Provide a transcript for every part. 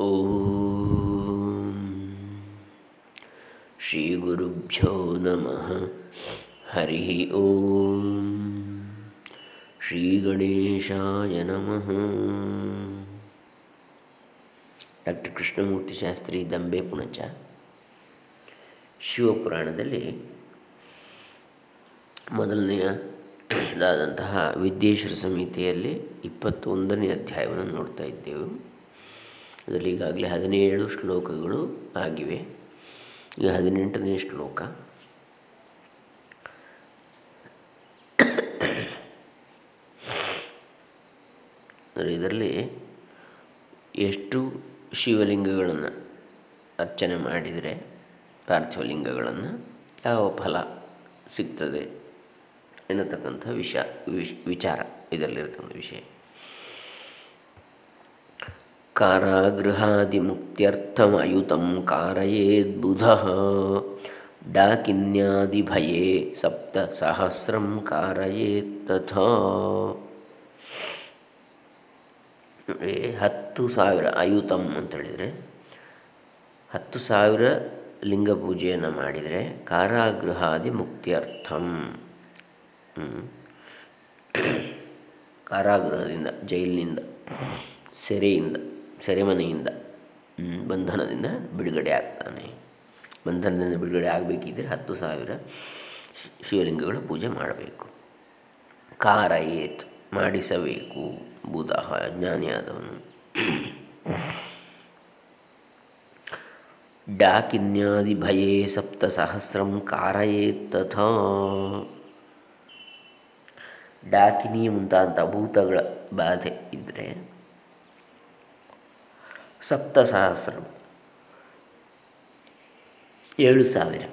ಓಂ ಶ್ರೀ ಗುರುಭ್ಯೋ ನಮಃ ಹರಿ ಓಂ ಶ್ರೀ ಗಣೇಶಾಯ ನಮಃ ಡಾಕ್ಟರ್ ಕೃಷ್ಣಮೂರ್ತಿ ಶಾಸ್ತ್ರಿ ದಂಬೆ ಪುಣಚ ಶಿವಪುರಾಣದಲ್ಲಿ ಮೊದಲನೆಯದಾದಂತಹ ವಿದ್ಯೇಶ್ವರ ಸಮಿತಿಯಲ್ಲಿ ಇಪ್ಪತ್ತೊಂದನೇ ಅಧ್ಯಾಯವನ್ನು ನೋಡ್ತಾ ಇದ್ದೆವು. ಅದರಲ್ಲಿ ಈಗಾಗಲೇ ಹದಿನೇಳು ಶ್ಲೋಕಗಳು ಆಗಿವೆ. ಈಗ ಹದಿನೆಂಟನೇ ಶ್ಲೋಕ. ಇದರಲ್ಲಿ ಎಷ್ಟು ಶಿವಲಿಂಗಗಳನ್ನು ಅರ್ಚನೆ ಮಾಡಿದರೆ ಪಾರ್ಥಿವಲಿಂಗಗಳನ್ನು ಯಾವ ಫಲ ಸಿಗ್ತದೆ ಎನ್ನತಕ್ಕಂಥ ವಿಷ ವಿಚಾರ ಇದರಲ್ಲಿರ್ತಕ್ಕಂಥ ವಿಷಯ. ಡಾಕಿನ್ಯಾದಿಭಯೇ ಸಪ್ತ ಸಹಸ್ರಂ ಕಾರಯೇತ್ ತಥಾ ಹತ್ತು ಸಾವಿರ ಅಯುತಂ ಅಂತೇಳಿದರೆ, ಹತ್ತು ಸಾವಿರ ಲಿಂಗ ಪೂಜೆಯನ್ನು ಮಾಡಿದರೆ ಕಾರಾಗೃಹಾದಿ ಮುಕ್ತ್ಯರ್ಥಂ ಕಾರಾಗೃಹದಿಂದ, ಜೈಲಿನಿಂದ, ಸೆರೆಯಿಂದ. ಸೆರೆಮನೆಯಿಂದ ಬಂಧನದಿಂದ ಬಿಡುಗಡೆ ಆಗ್ತಾನೆ. ಬಂಧನದಿಂದ ಬಿಡುಗಡೆ ಆಗಬೇಕಿದ್ದರೆ ಹತ್ತು ಸಾವಿರ ಶಿವಲಿಂಗಗಳ ಪೂಜೆ ಮಾಡಬೇಕು. ಕಾರ ಏತ್ ಮಾಡಿಸಬೇಕು, ಬುಧ ಜ್ಞಾನಿಯಾದವನು ಡಾಕಿನ್ಯಾದಿ ಭಯೇ ಸಪ್ತ ಸಹಸ್ರಂ ಕಾರಯೇತ್ ತಥಾ. ಡಾಕಿನಿ ಮುಂತಾದಂಥ ಭೂತಗಳ ಬಾಧೆ ಇದ್ದರೆ ಸಪ್ತ ಸಹಸ್ರ ಏಳು ಸಾವಿರ.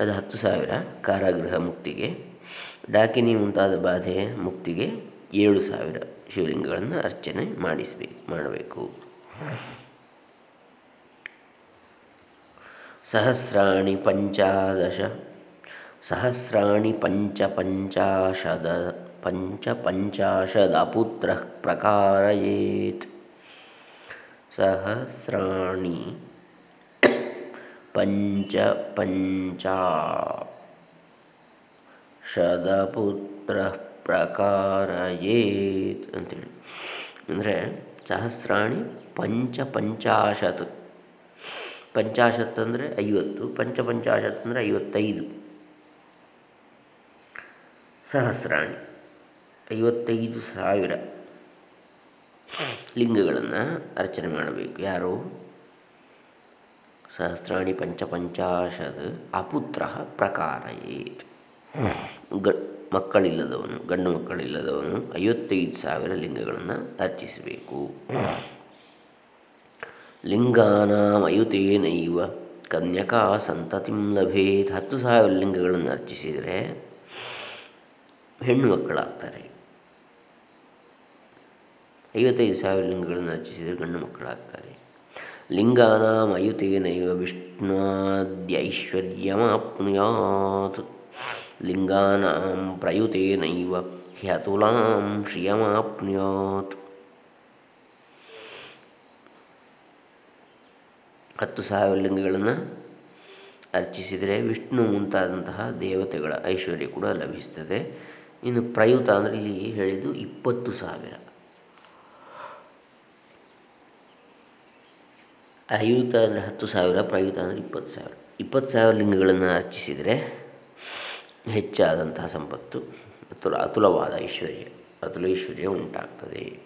ಅದು ಹತ್ತು ಸಾವಿರ ಕಾರಾಗೃಹ ಮುಕ್ತಿಗೆ. ಡಾಕಿನಿ ಮುಂತಾದ ಬಾಧೆಯ ಮುಕ್ತಿಗೆ ಏಳು ಸಾವಿರ ಶಿವಲಿಂಗಗಳನ್ನು ಅರ್ಚನೆ ಮಾಡಿಸಬೇಕು ಮಾಡಬೇಕು. ಸಹಸ್ರಾಣಿ ಪಂಚಾದಶ. ಸಹಸ್ರಾಣಿ ಪಂಚ ಪಂಚಾಶದ, ಪಂಚ ಪಂಚಾಶದಪುತ್ರ ಪ್ರಕಾರಯೇತ್. ಸಹಸ್ರಾಣಿ ಪಂಚ ಪಂಚ ಶದಪುತ್ರ ಪ್ರಕಾರಯೇತ್ ಅಂತೇಳಿ. ಅಂದರೆ ಸಹಸ್ರಾಣಿ ಪಂಚ ಪಂಚಾಶತ್. ಪಂಚಾಶತ್ ಅಂದರೆ ಐವತ್ತು, ಪಂಚ ಪಂಚಾಶತ್ ಅಂದರೆ ಐವತ್ತೈದು. ಸಹಸ್ರಾಣಿ, ಐವತ್ತೈದು ಸಾವಿರ. ಲಿಂಗಗಳನ್ನು ಅರ್ಚನೆ ಮಾಡಬೇಕು. ಯಾರು? ಸಹಸ್ರಾಣಿ ಪಂಚಪಂಚಾಶದ ಅಪುತ್ರ ಪ್ರಕಾರಯೇತ್. ಗ ಮಕ್ಕಳಿಲ್ಲದವನು, ಗಂಡು ಮಕ್ಕಳಿಲ್ಲದವನು ಐವತ್ತೈದು ಸಾವಿರ ಲಿಂಗಗಳನ್ನು ಅರ್ಚಿಸಬೇಕು. ಲಿಂಗಾನಾಂ ಅಯುತೇನೈವ ಕನ್ಯಕಾ ಸಂತತಿಂ ಲಭೇತ್. ಹತ್ತು ಸಾವಿರ ಲಿಂಗಗಳನ್ನು ಅರ್ಚಿಸಿದರೆ ಹೆಣ್ಣು ಮಕ್ಕಳಾಗ್ತಾರೆ. ಐವತ್ತೈದು ಸಾವಿರ ಲಿಂಗಗಳನ್ನು ಅರ್ಚಿಸಿದರೆ ಗಂಡು ಮಕ್ಕಳಾಗ್ತಾರೆ. ಲಿಂಗಾನಾಂ ಅಯುತೇನೈವ ವಿಷ್ಣುವಾದ್ಯೈಶ್ವರ್ಯಮಾಪ್ನುಯಾತ್ ಲಿಂಗಾನಾಂ ಪ್ರಯುತೇನೈವ ಹ್ಯತುಲಾಂ ಶ್ರಿಯಮಾಪ್ನುಯಾತ್. ಹತ್ತು ಸಾವಿರ ಲಿಂಗಗಳನ್ನು ಅರ್ಚಿಸಿದರೆ ವಿಷ್ಣು ಮುಂತಾದಂತಹ ದೇವತೆಗಳ ಐಶ್ವರ್ಯ ಕೂಡ ಲಭಿಸ್ತದೆ. ಇನ್ನು ಪ್ರಯುತ ಅಂದರೆ ಇಲ್ಲಿ ಹೇಳಿದ್ದು ಇಪ್ಪತ್ತು ಸಾವಿರ. ಅಯುತ ಅಂದರೆ ಹತ್ತು ಸಾವಿರ ಪ್ರಯುತ ಅಂದರೆ ಇಪ್ಪತ್ತು ಸಾವಿರ. ಇಪ್ಪತ್ತು ಸಾವಿರ ಲಿಂಗಗಳನ್ನು ಅರ್ಚಿಸಿದರೆ ಹೆಚ್ಚಾದಂತಹ ಸಂಪತ್ತು, ಅತುಲ, ಅತುಲವಾದ ಐಶ್ವರ್ಯ, ಅತುಲೈಶ್ವರ್ಯ ಉಂಟಾಗ್ತದೆ.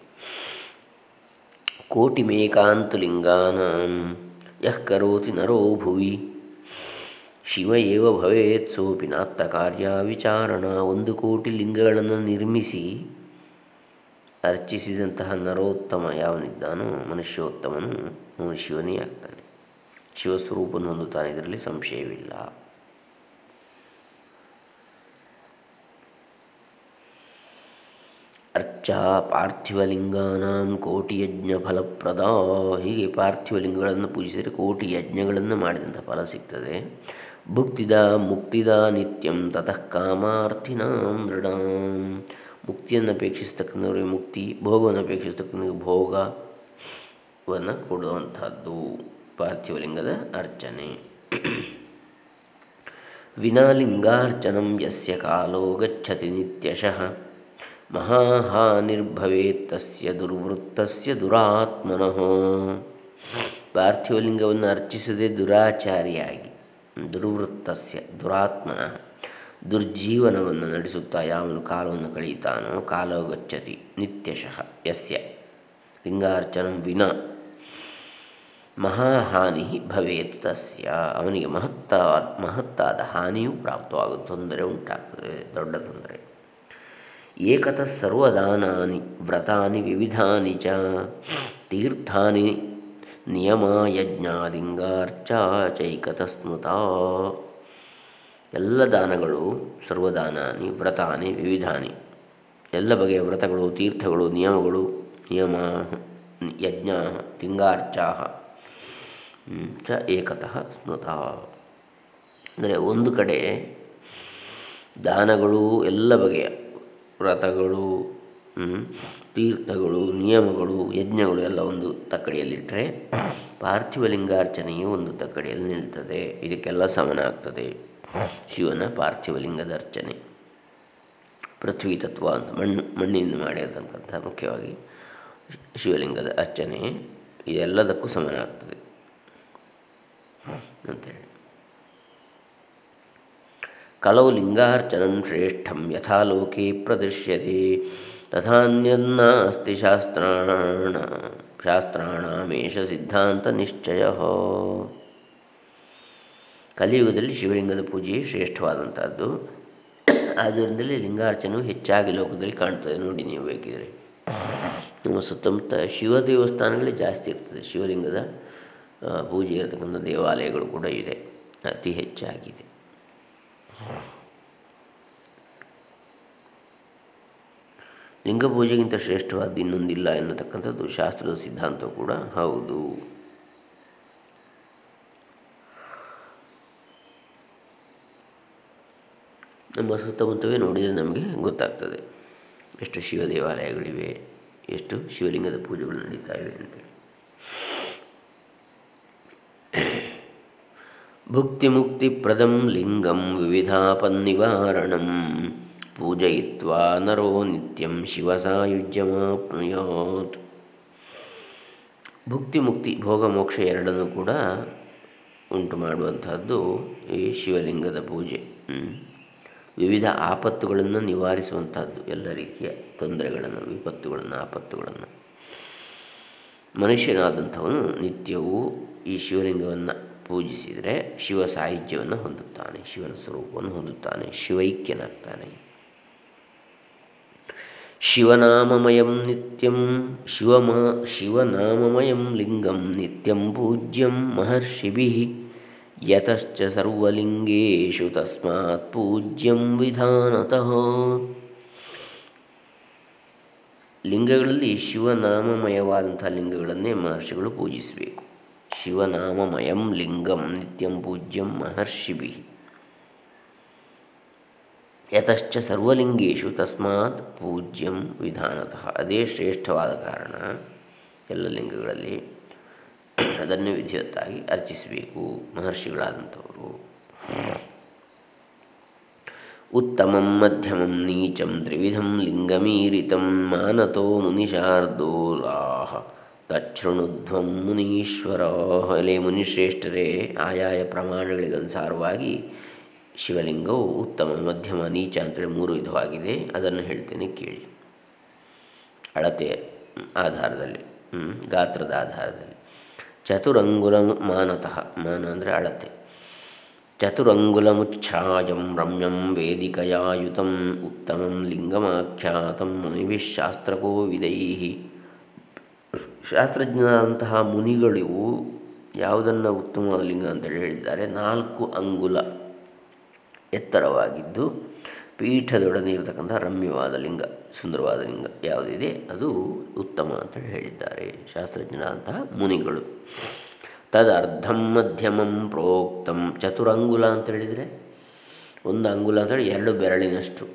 ಕೋಟಿ ಮೇಕಾಂತ ಲಿಂಗಾನ ಯಃ ಕರೋತಿ ನರೋ ಭುವಿ. ಶಿವ ಏವ ಭವೇತ್ ಸೋಪಿ ನಾತ್ತ ಕಾರ್ಯ ವಿಚಾರಣ ಒಂದು ಕೋಟಿ ಲಿಂಗಗಳನ್ನು ನಿರ್ಮಿಸಿ ಅರ್ಚಿಸಿದಂತಹ ನರೋತ್ತಮ ಯಾವನಿದ್ದಾನೋ ಮನುಷ್ಯೋತ್ತಮನು ಅವನು ಶಿವನೇ ಆಗ್ತಾನೆ. ಶಿವಸ್ವರೂಪವನ್ನು ಹೊಂದುತ್ತಾನೆ, ಇದರಲ್ಲಿ ಸಂಶಯವಿಲ್ಲ. ಅರ್ಚಾ ಪಾರ್ಥಿವಲಿಂಗಾನಾಂ ಕೋಟಿ ಯಜ್ಞ ಫಲಪ್ರದ. ಹೀಗೆ ಪಾರ್ಥಿವಲಿಂಗಗಳನ್ನು ಪೂಜಿಸಿದರೆ ಕೋಟಿ ಯಜ್ಞಗಳನ್ನು ಮಾಡಿದಂಥ ಫಲ ಸಿಗ್ತದೆ. ಭುಕ್ತಿದ ಮುಕ್ತಿದ ನಿತ್ಯಂ ತತಃ ಕಾಮಾರ್ಥಿನಾಂ ದೃಢಾಂ ಮುಕ್ತಿಯನ್ನು ಅಪೇಕ್ಷಿಸ್ತಕ್ಕಂಥವ್ರಿಗೆ ಮುಕ್ತಿ, ಭೋಗವನ್ನು ಅಪೇಕ್ಷಿಸ್ತಕ್ಕಂಥ ಭೋಗವನ್ನು ಕೊಡುವಂಥದ್ದು. ಪಾರ್ಥಿವಲಿಂಗದ ಅರ್ಚನೆ. ವಿನಾಲಿಂಗಾರ್ಚನಂ ಯಸ್ಯ ಕಾಲೋ ಗಚ್ಚತಿ ನಿತ್ಯಶಃ. ಮಹಾಹಾನಿರ್ಭವೇತ್ತಸ್ಯ ದುರ್ವೃತ್ತಸ್ಯ ದುರಾತ್ಮನಃ. ಪಾರ್ಥಿವಲಿಂಗವನ್ನು ಅರ್ಚಿಸದೆ ದುರಾಚಾರಿಯಾಗಿ, ದುರ್ವೃತ್ತಸ್ಯ, ದುರಾತ್ಮನಃ. ದುರ್ಜೀವನವನ್ನು ನಡೆಸುತ್ತಾ ಯಾವನು ಕಾಲವನ್ನು ಕಳೆಯುತ್ತಾನೋ ಕಾಲೋ ಗಚ್ಚತಿ ನಿತ್ಯಶಃ ಯಸ್ಯ. ಲಿಂಗಾರ್ಚನಂ ವಿನ ಮಹಾಹಾನಿ ಭವೇತ್ ತಸ್ಯ. ಅವನಿಗೆ ಮಹತ್ತಾದ ಮಹತ್ತಾದ ಹಾನಿಯೂ ಪ್ರಾಪ್ತವಾಗುತ್ತದೆ ತೊಂದರೆ ಉಂಟಾಗ್ತದೆ. ದೊಡ್ಡ ತೊಂದರೆ. ಏಕತ ಸರ್ವದಾನಾನಿ ವ್ರತಾನಿ ವಿವಿಧಾನಿ ಚ. ತೀರ್ಥಾನಿ ನಿಯಮ ಯಜ್ಞಾಲಿಂಗಾರ್ಚಾ ಚೈಕತ ಸ್ಮೃತ. ಎಲ್ಲ ದಾನಗಳು ಸರ್ವದಾನಾನಿ ವ್ರತಾನಿ, ವಿವಿಧಾನಿ. ಎಲ್ಲ ಬಗೆಯ ವ್ರತಗಳು, ತೀರ್ಥಗಳು, ನಿಯಮಗಳು, ನಿಯಮ, ಯಜ್ಞ ಲಿಂಗಾರ್ಚಾ ಚ ಏಕತಃ ಸ್ಮೃತ. ಅಂದರೆ ಒಂದು ಕಡೆ ದಾನಗಳು ಎಲ್ಲ ಬಗೆಯ ವ್ರತಗಳು ತೀರ್ಥಗಳು, ನಿಯಮಗಳು, ಯಜ್ಞಗಳು ಎಲ್ಲ ಒಂದು ತಕ್ಕಡಿಯಲ್ಲಿಟ್ಟರೆ ಪಾರ್ಥಿವ ಲಿಂಗಾರ್ಚನೆಯು ಒಂದು ತಕ್ಕಡಿಯಲ್ಲಿ ನಿಲ್ತದೆ. ಇದಕ್ಕೆಲ್ಲ ಸಮನ ಆಗ್ತದೆ ಶಿವನ ಪಾರ್ಥಿವಲಿಂಗದ ಅರ್ಚನೆ. ಪೃಥ್ವಿ ತತ್ವ ಅಂತ ಮಣ್ಣು ಮಣ್ಣಿನಿಂದ ಮಾಡಿರತಕ್ಕಂಥ ಮುಖ್ಯವಾಗಿ ಶಿವಲಿಂಗದ ಅರ್ಚನೆ, ಇದೆಲ್ಲದಕ್ಕೂ ಸಮನಾಗ್ತದೆ ಅಂತೇಳಿ. ಕಲವು ಲಿಂಗಾರ್ಚನಂ ಶ್ರೇಷ್ಠಂ ಯಥಾ ಲೋಕೆ ಪ್ರದೃಶ್ಯತೆ ತಥಾನ್ಯನ್ನಾಸ್ತಿ ಶಾಸ್ತ್ರಾಣ, ಶಾಸ್ತ್ರಾಣಮೇಷ ಸಿದ್ಧಾಂತ ನಿಶ್ಚಯ. ಕಲಿಯುಗದಲ್ಲಿ ಶಿವಲಿಂಗದ ಪೂಜೆಯೇ ಶ್ರೇಷ್ಠವಾದಂಥದ್ದು. ಆದ್ದರಿಂದಲೇ ಲಿಂಗಾರ್ಚನೆಯು ಹೆಚ್ಚಾಗಿ ಲೋಕದಲ್ಲಿ ಕಾಣ್ತದೆ. ನೋಡಿ ನೀವು ಬೇಕಿದ್ರೆ ನಮ್ಮ ಸುತ್ತಮುತ್ತ ಶಿವ ದೇವಸ್ಥಾನಗಳೇ ಜಾಸ್ತಿ ಇರ್ತದೆ. ಶಿವಲಿಂಗದ ಪೂಜೆ ಇರತಕ್ಕಂಥ ದೇವಾಲಯಗಳು ಕೂಡ ಇದೆ. ಅತಿ ಹೆಚ್ಚಾಗಿದೆ. ಲಿಂಗ ಪೂಜೆಗಿಂತ ಶ್ರೇಷ್ಠವಾದ ಇನ್ನೊಂದಿಲ್ಲ ಎನ್ನತಕ್ಕಂಥದ್ದು ಶಾಸ್ತ್ರದ ಸಿದ್ಧಾಂತ ಕೂಡ. ಹೌದು. ನಮ್ಮ ಸುತ್ತಮುತ್ತವೇ ನೋಡಿದರೆ ನಮಗೆ ಗೊತ್ತಾಗ್ತದೆ. ಎಷ್ಟು ಶಿವ ದೇವಾಲಯಗಳಿವೆ, ಎಷ್ಟು ಶಿವಲಿಂಗದ ಪೂಜೆಗಳು ನಡೀತಾ ಇವೆ ಅಂತೇಳಿ ಪ್ರದಂ ಲಿಂಗಂ ವಿವಿಧಾಪನ್ನಿವಾರಣಂ ಪೂಜಯಿತ್ವಾ ನರೋ ನಿತ್ಯಂ ಶಿವಸಾಯುಜ್ಯಮಾಪ್ನುಯಾತ್ ಭುಕ್ತಿ ಮುಕ್ತಿ ಭೋಗ ಮೋಕ್ಷ ಎರಡನ್ನೂ ಕೂಡ ಉಂಟು ಮಾಡುವಂಥದ್ದು ಈ ಶಿವಲಿಂಗದ ಪೂಜೆ. ವಿವಿಧ ಆಪತ್ತುಗಳನ್ನು ನಿವಾರಿಸುವಂತಹದ್ದು. ಎಲ್ಲ ರೀತಿಯ ತೊಂದರೆಗಳನ್ನು, ವಿಪತ್ತುಗಳನ್ನು, ಆಪತ್ತುಗಳನ್ನು. ಮನುಷ್ಯನಾದಂಥವನು ನಿತ್ಯವೂ ಈ ಶಿವಲಿಂಗವನ್ನು ಪೂಜಿಸಿದರೆ ಶಿವ ಸಾಹಿತ್ಯವನ್ನು ಹೊಂದುತ್ತಾನೆ, ಶಿವನ ಸ್ವರೂಪವನ್ನು ಹೊಂದುತ್ತಾನೆ, ಶಿವೈಕ್ಯನಾಗ್ತಾನೆ. ಶಿವನಾಮಮಯಂ ನಿತ್ಯಂ, ಶಿವಮ, ಶಿವನಾಮಮಯಂ ಲಿಂಗಂ ನಿತ್ಯಂ ಪೂಜ್ಯಂ ಮಹರ್ಷಿಭಿ. ಯತಶ್ಚ ಸರ್ವಲಿಂಗೇಶು ತಸ್ಮಾತ್ ಪೂಜ್ಯಂ ವಿಧಾನತಃ ಲಿಂಗಗಳಲ್ಲಿ ಶಿವನಾಮಮಯವಾದಂಥ ಲಿಂಗಗಳನ್ನೇ ಮಹರ್ಷಿಗಳು ಪೂಜಿಸಬೇಕು. ಶಿವನಾಮಮಯಂ ಲಿಂಗಂ ನಿತ್ಯಂ ಪೂಜ್ಯಂ ಮಹರ್ಷಿಭಿ. ಯತಶ್ಚ ಸರ್ವಲಿಂಗೇಶು ತಸ್ಮಾತ್ ಪೂಜ್ಯಂ ವಿಧಾನತಃ. ಅದೇ ಶ್ರೇಷ್ಠವಾದ ಕಾರಣ ಎಲ್ಲ ಲಿಂಗಗಳಲ್ಲಿ. ಅದನ್ನು ವಿಧಿವತ್ತಾಗಿ ಅರ್ಚಿಸಬೇಕು. ಮಹರ್ಷಿಗಳಾದಂಥವರು. ಉತ್ತಮಂ, ಮಧ್ಯಮಂ, ನೀಚಂ, ತ್ರಿವಿಧಂ, ಲಿಂಗಮೀರಿತಂ, ಮಾನತೋ ಮುನಿಶಾರ್ದೂಲಾ ತಚ್ಛೃಣುಧ್ವಂ ಮುನೀಶ್ವರ ಅಲೆ ಮುನಿಶ್ರೇಷ್ಠರೇ, ಆಯಾಯ ಪ್ರಮಾಣಗಳಿಗನುಸಾರವಾಗಿ ಶಿವಲಿಂಗವು ಉತ್ತಮ, ಮಧ್ಯಮ, ನೀಚ ಅಂತೇಳಿ ಮೂರು ವಿಧವಾಗಿದೆ. ಅದನ್ನು ಹೇಳ್ತೇನೆ ಕೇಳಿ. ಅಳತೆ ಆಧಾರದಲ್ಲಿ ಗಾತ್ರದ ಆಧಾರದಲ್ಲಿ. ಚತುರಂಗುಲ ಮಾನತಃ ಮಾನ ಅಂದರೆ ಅಳತೆ. ಚತುರಂಗುಲಮುಚ್ಛಾಯಂ ರಮ್ಯಂ ವೇದಿಕಯಾಯುತಂ ಉತ್ತಮಂ ಲಿಂಗಮಾಖ್ಯಾತಂ ಮುನಿಭಿಶಾಸ್ತ್ರಕೋವಿದೈ ಶಾಸ್ತ್ರಜ್ಞರಂತಹ ಮುನಿಗಳಿವು ಯಾವುದನ್ನು ಉತ್ತಮವಾದ ಲಿಂಗ ಅಂತೇಳಿ ಹೇಳಿದ್ದಾರೆ? ನಾಲ್ಕು ಅಂಗುಲ ಎತ್ತರವಾಗಿದ್ದು ಪೀಠದೊಡನೆ ಇರತಕ್ಕಂಥ ರಮ್ಯವಾದ ಲಿಂಗ, ಸುಂದರವಾದ ಲಿಂಗ ಯಾವುದಿದೆ? ಅದು ಉತ್ತಮ ಅಂತೇಳಿ ಹೇಳಿದ್ದಾರೆ ಶಾಸ್ತ್ರಜ್ಞರಾದಂತಹ ಮುನಿಗಳು. ತದರ್ಧಂ ಮಧ್ಯಮಂ ಪ್ರೋಕ್ತಂ ಚತುರಂಗುಲ ಅಂತ ಹೇಳಿದರೆ ಒಂದು ಅಂಗುಲ ಅಂತೇಳಿ ಎರಡು ಬೆರಳಿನಷ್ಟು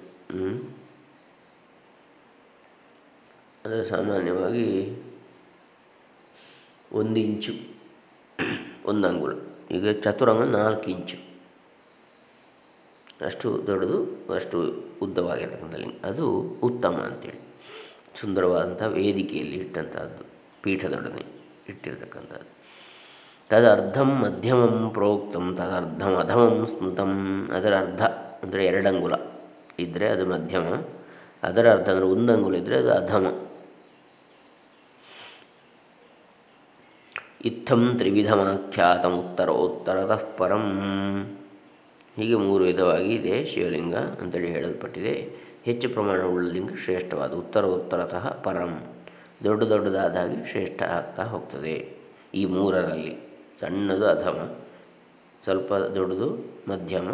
ಅಂದರೆ ಸಾಮಾನ್ಯವಾಗಿ ಒಂದು ಇಂಚು, ಒಂದು ಅಂಗುಲ. ಈಗ ಚತುರಂಗ ನಾಲ್ಕು ಇಂಚು. ಅಷ್ಟು ದೊಡ್ಡದು, ಅಷ್ಟು ಉದ್ದವಾಗಿರ್ತಕ್ಕಂಥ ಲಿಂಗ ಅದು ಉತ್ತಮ ಅಂತೇಳಿ. ಸುಂದರವಾದಂಥ ವೇದಿಕೆಯಲ್ಲಿ ಇಟ್ಟಂಥದ್ದು, ಪೀಠದೊಡನೆ ಇಟ್ಟಿರ್ತಕ್ಕಂಥದ್ದು. ತದರ್ಧಂ ಮಧ್ಯಮಂ ಪ್ರೋಕ್ತಂ, ತದರ್ಧಂ ಅಧಮಂ ಸ್ಮೃತಂ. ಅದರ ಅರ್ಧ ಅಂದರೆ ಎರಡಂಗುಲ ಇದ್ದರೆ ಅದು ಮಧ್ಯಮ, ಅದರ ಅರ್ಧ ಅಂದರೆ ಒಂದು ಅಂಗುಲ ಇದ್ದರೆ ಅದು ಅಧಮ. ಇತ್ತಂ ತ್ರಿವಿಧಮಾಖ್ಯಾತ ಉತ್ತರೋತ್ತರತಃ ಪರಂ. ಹೀಗೆ ಮೂರು ವಿಧವಾಗಿ ಇದೆ ಶಿವಲಿಂಗ ಅಂತೇಳಿ ಹೇಳಲ್ಪಟ್ಟಿದೆ. ಹೆಚ್ಚು ಪ್ರಮಾಣವುಳ್ಳ ಲಿಂಗ ಶ್ರೇಷ್ಠವಾದ ಉತ್ತರ ಉತ್ತರತಃ ಪರಂ. ದೊಡ್ಡ ದೊಡ್ಡದಾದ ಹಾಗೆ ಶ್ರೇಷ್ಠ ಆಗ್ತಾ ಹೋಗ್ತದೆ. ಈ ಮೂರರಲ್ಲಿ ಸಣ್ಣದು ಅಧಮ, ಸ್ವಲ್ಪ ದೊಡ್ಡದು ಮಧ್ಯಮ,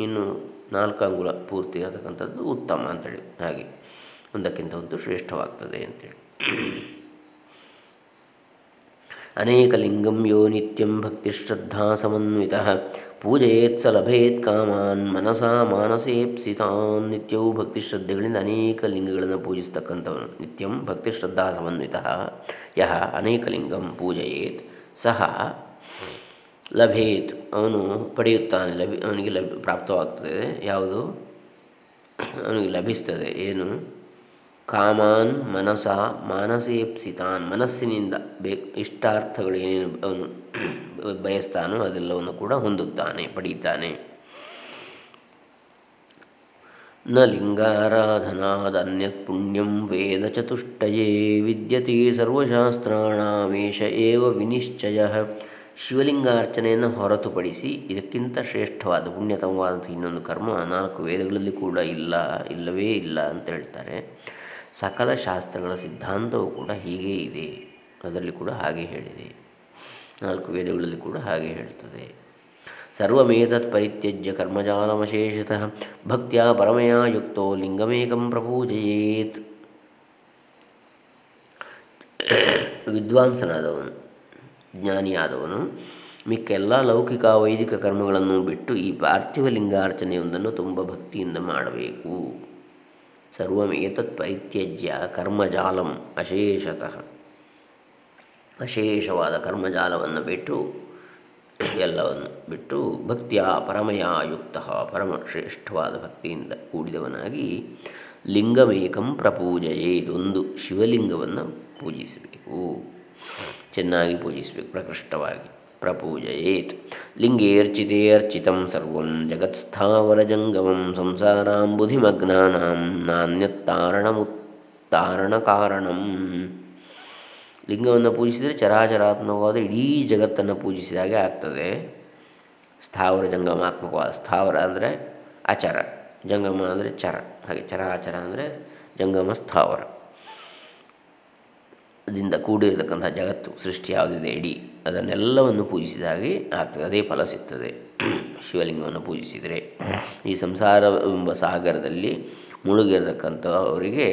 ಇನ್ನು ನಾಲ್ಕು ಅಂಗುಲ ಪೂರ್ತಿ ಆಗತಕ್ಕಂಥದ್ದು ಉತ್ತಮ ಅಂತೇಳಿ ಹಾಗೆ ಒಂದಕ್ಕಿಂತ ಒಂದು ಶ್ರೇಷ್ಠವಾಗ್ತದೆ ಅಂತೇಳಿ. ಅನೇಕ ಲಿಂಗಂ ಯೋ ನಿತ್ಯಂ ಭಕ್ತಿಶ್ರದ್ಧಾ ಸಮನ್ವಿತ. ಪೂಜೆಯೇತ್ ಸ ಲಭೇತ್ ಕಾಮಾನ್ ಮನಸ ಮಾನಸೇಪ್ಸಿತಾನ್. ನಿತ್ಯವೂ ಭಕ್ತಿಶ್ರದ್ಧೆಗಳಿಂದ ಅನೇಕ ಲಿಂಗಗಳನ್ನು ಪೂಜಿಸ್ತಕ್ಕಂಥವನು. ನಿತ್ಯಂ ಭಕ್ತಿಶ್ರದ್ಧಾ ಸಮನ್ವಿತ. ಯಹ ಅನೇಕ ಲಿಂಗಂ ಪೂಜೆಯೇತ್. ಸಹ ಲಭೇತ್ ಅವನು ಪಡೆಯುತ್ತಾನೆ. ಲಭಿ ಅವನಿಗೆ ಲಭ್ ಪ್ರಾಪ್ತವಾಗ್ತದೆ. ಯಾವುದು? ಅವನಿಗೆ ಲಭಿಸ್ತದೆ. ಏನು? ಕಾಮಾನ್ ಮನಸ ಮಾನಸೇಪ್ಸಿತಾನ್ ಮನಸ್ಸಿನಿಂದ ಬೇ ಇಷ್ಟಾರ್ಥಗಳು ಏನೇನು ಅವನು ಬಯಸ್ತಾನೋ ಅದೆಲ್ಲವನ್ನು ಕೂಡ ಹೊಂದುತ್ತಾನೆ ಪಡೆಯುತ್ತಾನೆ ನ ಲಿಂಗಾರಾಧನಾದನ್ಯತ್ ಪುಣ್ಯಂ ವೇದ ಚತುಷ್ಟಯೇ ವಿದ್ಯತೆ ಸರ್ವಶಾಸ್ತ್ರಾಣಾಮೇಶ ಏವ ವಿನಿಶ್ಚಯ. ಶಿವಲಿಂಗಾರ್ಚನೆಯನ್ನು ಹೊರತುಪಡಿಸಿ ಇದಕ್ಕಿಂತ ಶ್ರೇಷ್ಠವಾದ, ಪುಣ್ಯತಮವಾದಂಥ ಇನ್ನೊಂದು ಕರ್ಮ ನಾಲ್ಕು ವೇದಗಳಲ್ಲಿ ಕೂಡ ಇಲ್ಲ, ಇಲ್ಲವೇ ಇಲ್ಲ ಅಂತ ಹೇಳ್ತಾರೆ. ಸಕಲ ಶಾಸ್ತ್ರಗಳ ಸಿದ್ಧಾಂತವು ಕೂಡ ಹೀಗೆ ಇದೆ. ಅದರಲ್ಲಿ ಕೂಡ ಹಾಗೆ ಹೇಳಿದೆ. ನಾಲ್ಕು ವೇದಗಳಲ್ಲಿ ಕೂಡ ಹಾಗೆ ಹೇಳ್ತದೆ. ಸರ್ವೇತತ್ ಪರಿತ್ಯಜ್ಯ ಕರ್ಮಜಾಲಮಶೇಷತಃ ಭಕ್ತಿಯ ಪರಮಯ ಯುಕ್ತೋ ಲಿಂಗಮೇಕಂ ಪ್ರಪೂಜಯೇತ್. ವಿದ್ವಾಂಸನಾದವನು, ಜ್ಞಾನಿಯಾದವನು, ಮಿಕ್ಕ ಎಲ್ಲ ಲೌಕಿಕ ವೈದಿಕ ಕರ್ಮಗಳನ್ನು ಬಿಟ್ಟು ಈ ಪಾರ್ಥಿವ ಲಿಂಗಾರ್ಚನೆಯೊಂದನ್ನು ತುಂಬ ಭಕ್ತಿಯಿಂದ ಮಾಡಬೇಕು. ಸರ್ವಮೇತತ್ ಪರಿತ್ಯಜ್ಯ ಕರ್ಮಜಾಲಂ ಅಶೇಷತಃ. ಅಶೇಷವಾದ ಕರ್ಮಜಾಲವನ್ನು ಬಿಟ್ಟು ಎಲ್ಲವನ್ನು ಬಿಟ್ಟು ಭಕ್ತಿಯ ಪರಮಯ ಯುಕ್ತ ಪರಮ ಶ್ರೇಷ್ಠವಾದ ಭಕ್ತಿಯಿಂದ ಕೂಡಿದವನಾಗಿ ಲಿಂಗಮೇಕಂ ಪ್ರಪೂಜೆಯೇ ಇದೊಂದು ಶಿವಲಿಂಗವನ್ನು ಪೂಜಿಸಬೇಕು. ಚೆನ್ನಾಗಿ ಪೂಜಿಸಬೇಕು, ಪ್ರಕೃಷ್ಟವಾಗಿ. ಪ್ರಪೂಜಯೇತ್ ಲಿಂಗೇರ್ಚಿತೆ ಅರ್ಚಿತಂ ಸರ್ವಂ ಜಗತ್ಸ್ಥಾವರಜಂಗಮಂ ಸಂಸಾರಾಂಬುಧಿಮಗ್ನಾನಾಂ ನಾಣ್ಯತ್ತಾರಣಮುತ್ತಾರಣಕಾರಣಂ ಲಿಂಗವನ್ನು ಪೂಜಿಸಿದರೆ ಚರಾಚರಾತ್ಮಕವಾದ ಇಡೀ ಜಗತ್ತನ್ನು ಪೂಜಿಸಿದ ಹಾಗೆ ಆಗ್ತದೆ. ಸ್ಥಾವರ ಜಂಗಮಾತ್ಮಕವಾದ ಸ್ಥಾವರ ಅಂದರೆ ಅಚರ, ಜಂಗಮ ಅಂದರೆ ಚರ, ಹಾಗೆ ಚರಾಚರ ಅಂದರೆ ಜಂಗಮ ಸ್ಥಾವರ. ದಿಂದ ಕೂಡಿರತಕ್ಕಂಥ ಜಗತ್ತು ಸೃಷ್ಟಿ ಯಾವುದಿದೆ ಇಡೀ ಅದನ್ನೆಲ್ಲವನ್ನು ಪೂಜಿಸಿದ ಹಾಗೆ ಆಗ್ತದೆ, ಅದೇ ಫಲ ಸಿಗ್ತದೆ. ಶಿವಲಿಂಗವನ್ನು ಪೂಜಿಸಿದರೆ ಈ ಸಂಸಾರ ಎಂಬ ಸಾಗರದಲ್ಲಿ ಮುಳುಗಿರತಕ್ಕಂಥವರಿಗೆ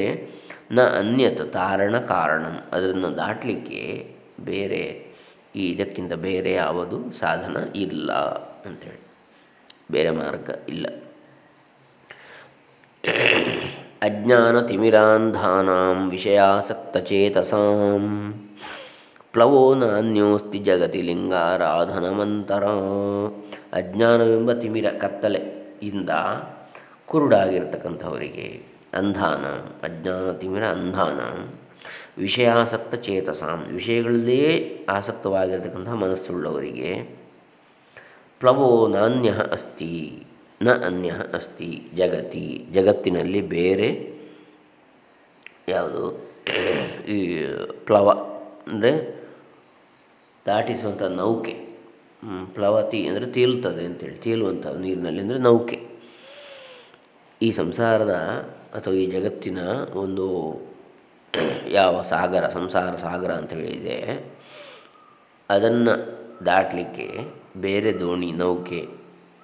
ನ ಅನ್ಯತ ತಾರಣ ಕಾರಣ. ಅದನ್ನು ದಾಟಲಿಕ್ಕೆ ಬೇರೆ, ಈ ಇದಕ್ಕಿಂತ ಬೇರೆ ಯಾವುದು ಸಾಧನ ಇಲ್ಲ ಅಂಥೇಳಿ ಬೇರೆ ಮಾರ್ಗ ಇಲ್ಲ. ಅಜ್ಞಾನ ತಿಮಿರಾಂಧಾನಾಂ ವಿಷಯಾಸಕ್ತಚೇತಸಾಂ. ಪ್ಲವೋ ನಾನ್ಯೋಸ್ತಿ ಜಗತಿ ಲಿಂಗಾರಾಧನಮಂತರ. ಅಜ್ಞಾನವೆಂಬ ತಿಮಿರ ಇಂದ ಕುರುಡಾಗಿರ್ತಕ್ಕಂಥವರಿಗೆ ಅಂಧಾನ, ಅಜ್ಞಾನ, ತಿಮಿರ, ಅಂಧಾನ. ವಿಷಯಾಸಕ್ತ ಚೇತಸಾಂ, ವಿಷಯಗಳಲ್ಲೇ ಆಸಕ್ತವಾಗಿರ್ತಕ್ಕಂಥ ಮನಸ್ಸುಳ್ಳವರಿಗೆ ಪ್ಲವೋ ನಾನ್ಯ ಅಸ್ತಿ, ನ ಅನ್ಯ ಅಸ್ತಿ, ಜಗತಿ, ಜಗತ್ತಿನಲ್ಲಿ ಬೇರೆ ಯಾವುದು? ಈ ಪ್ಲವ ಅಂದರೆ ದಾಟಿಸುವಂಥ ನೌಕೆ. ಪ್ಲವತಿ ಅಂದರೆ ತೇಲುತ್ತದೆ ಅಂತೇಳಿ. ತೇಲುವಂಥ ನೀರಿನಲ್ಲಿ ಅಂದರೆ ನೌಕೆ. ಈ ಸಂಸಾರದ ಅಥವಾ ಈ ಜಗತ್ತಿನ ಒಂದು ಯಾವ ಸಾಗರ, ಸಂಸಾರ ಸಾಗರ ಅಂತ ಹೇಳಿದೆ ಅದನ್ನು ದಾಟಲಿಕ್ಕೆ ಬೇರೆ ದೋಣಿ, ನೌಕೆ,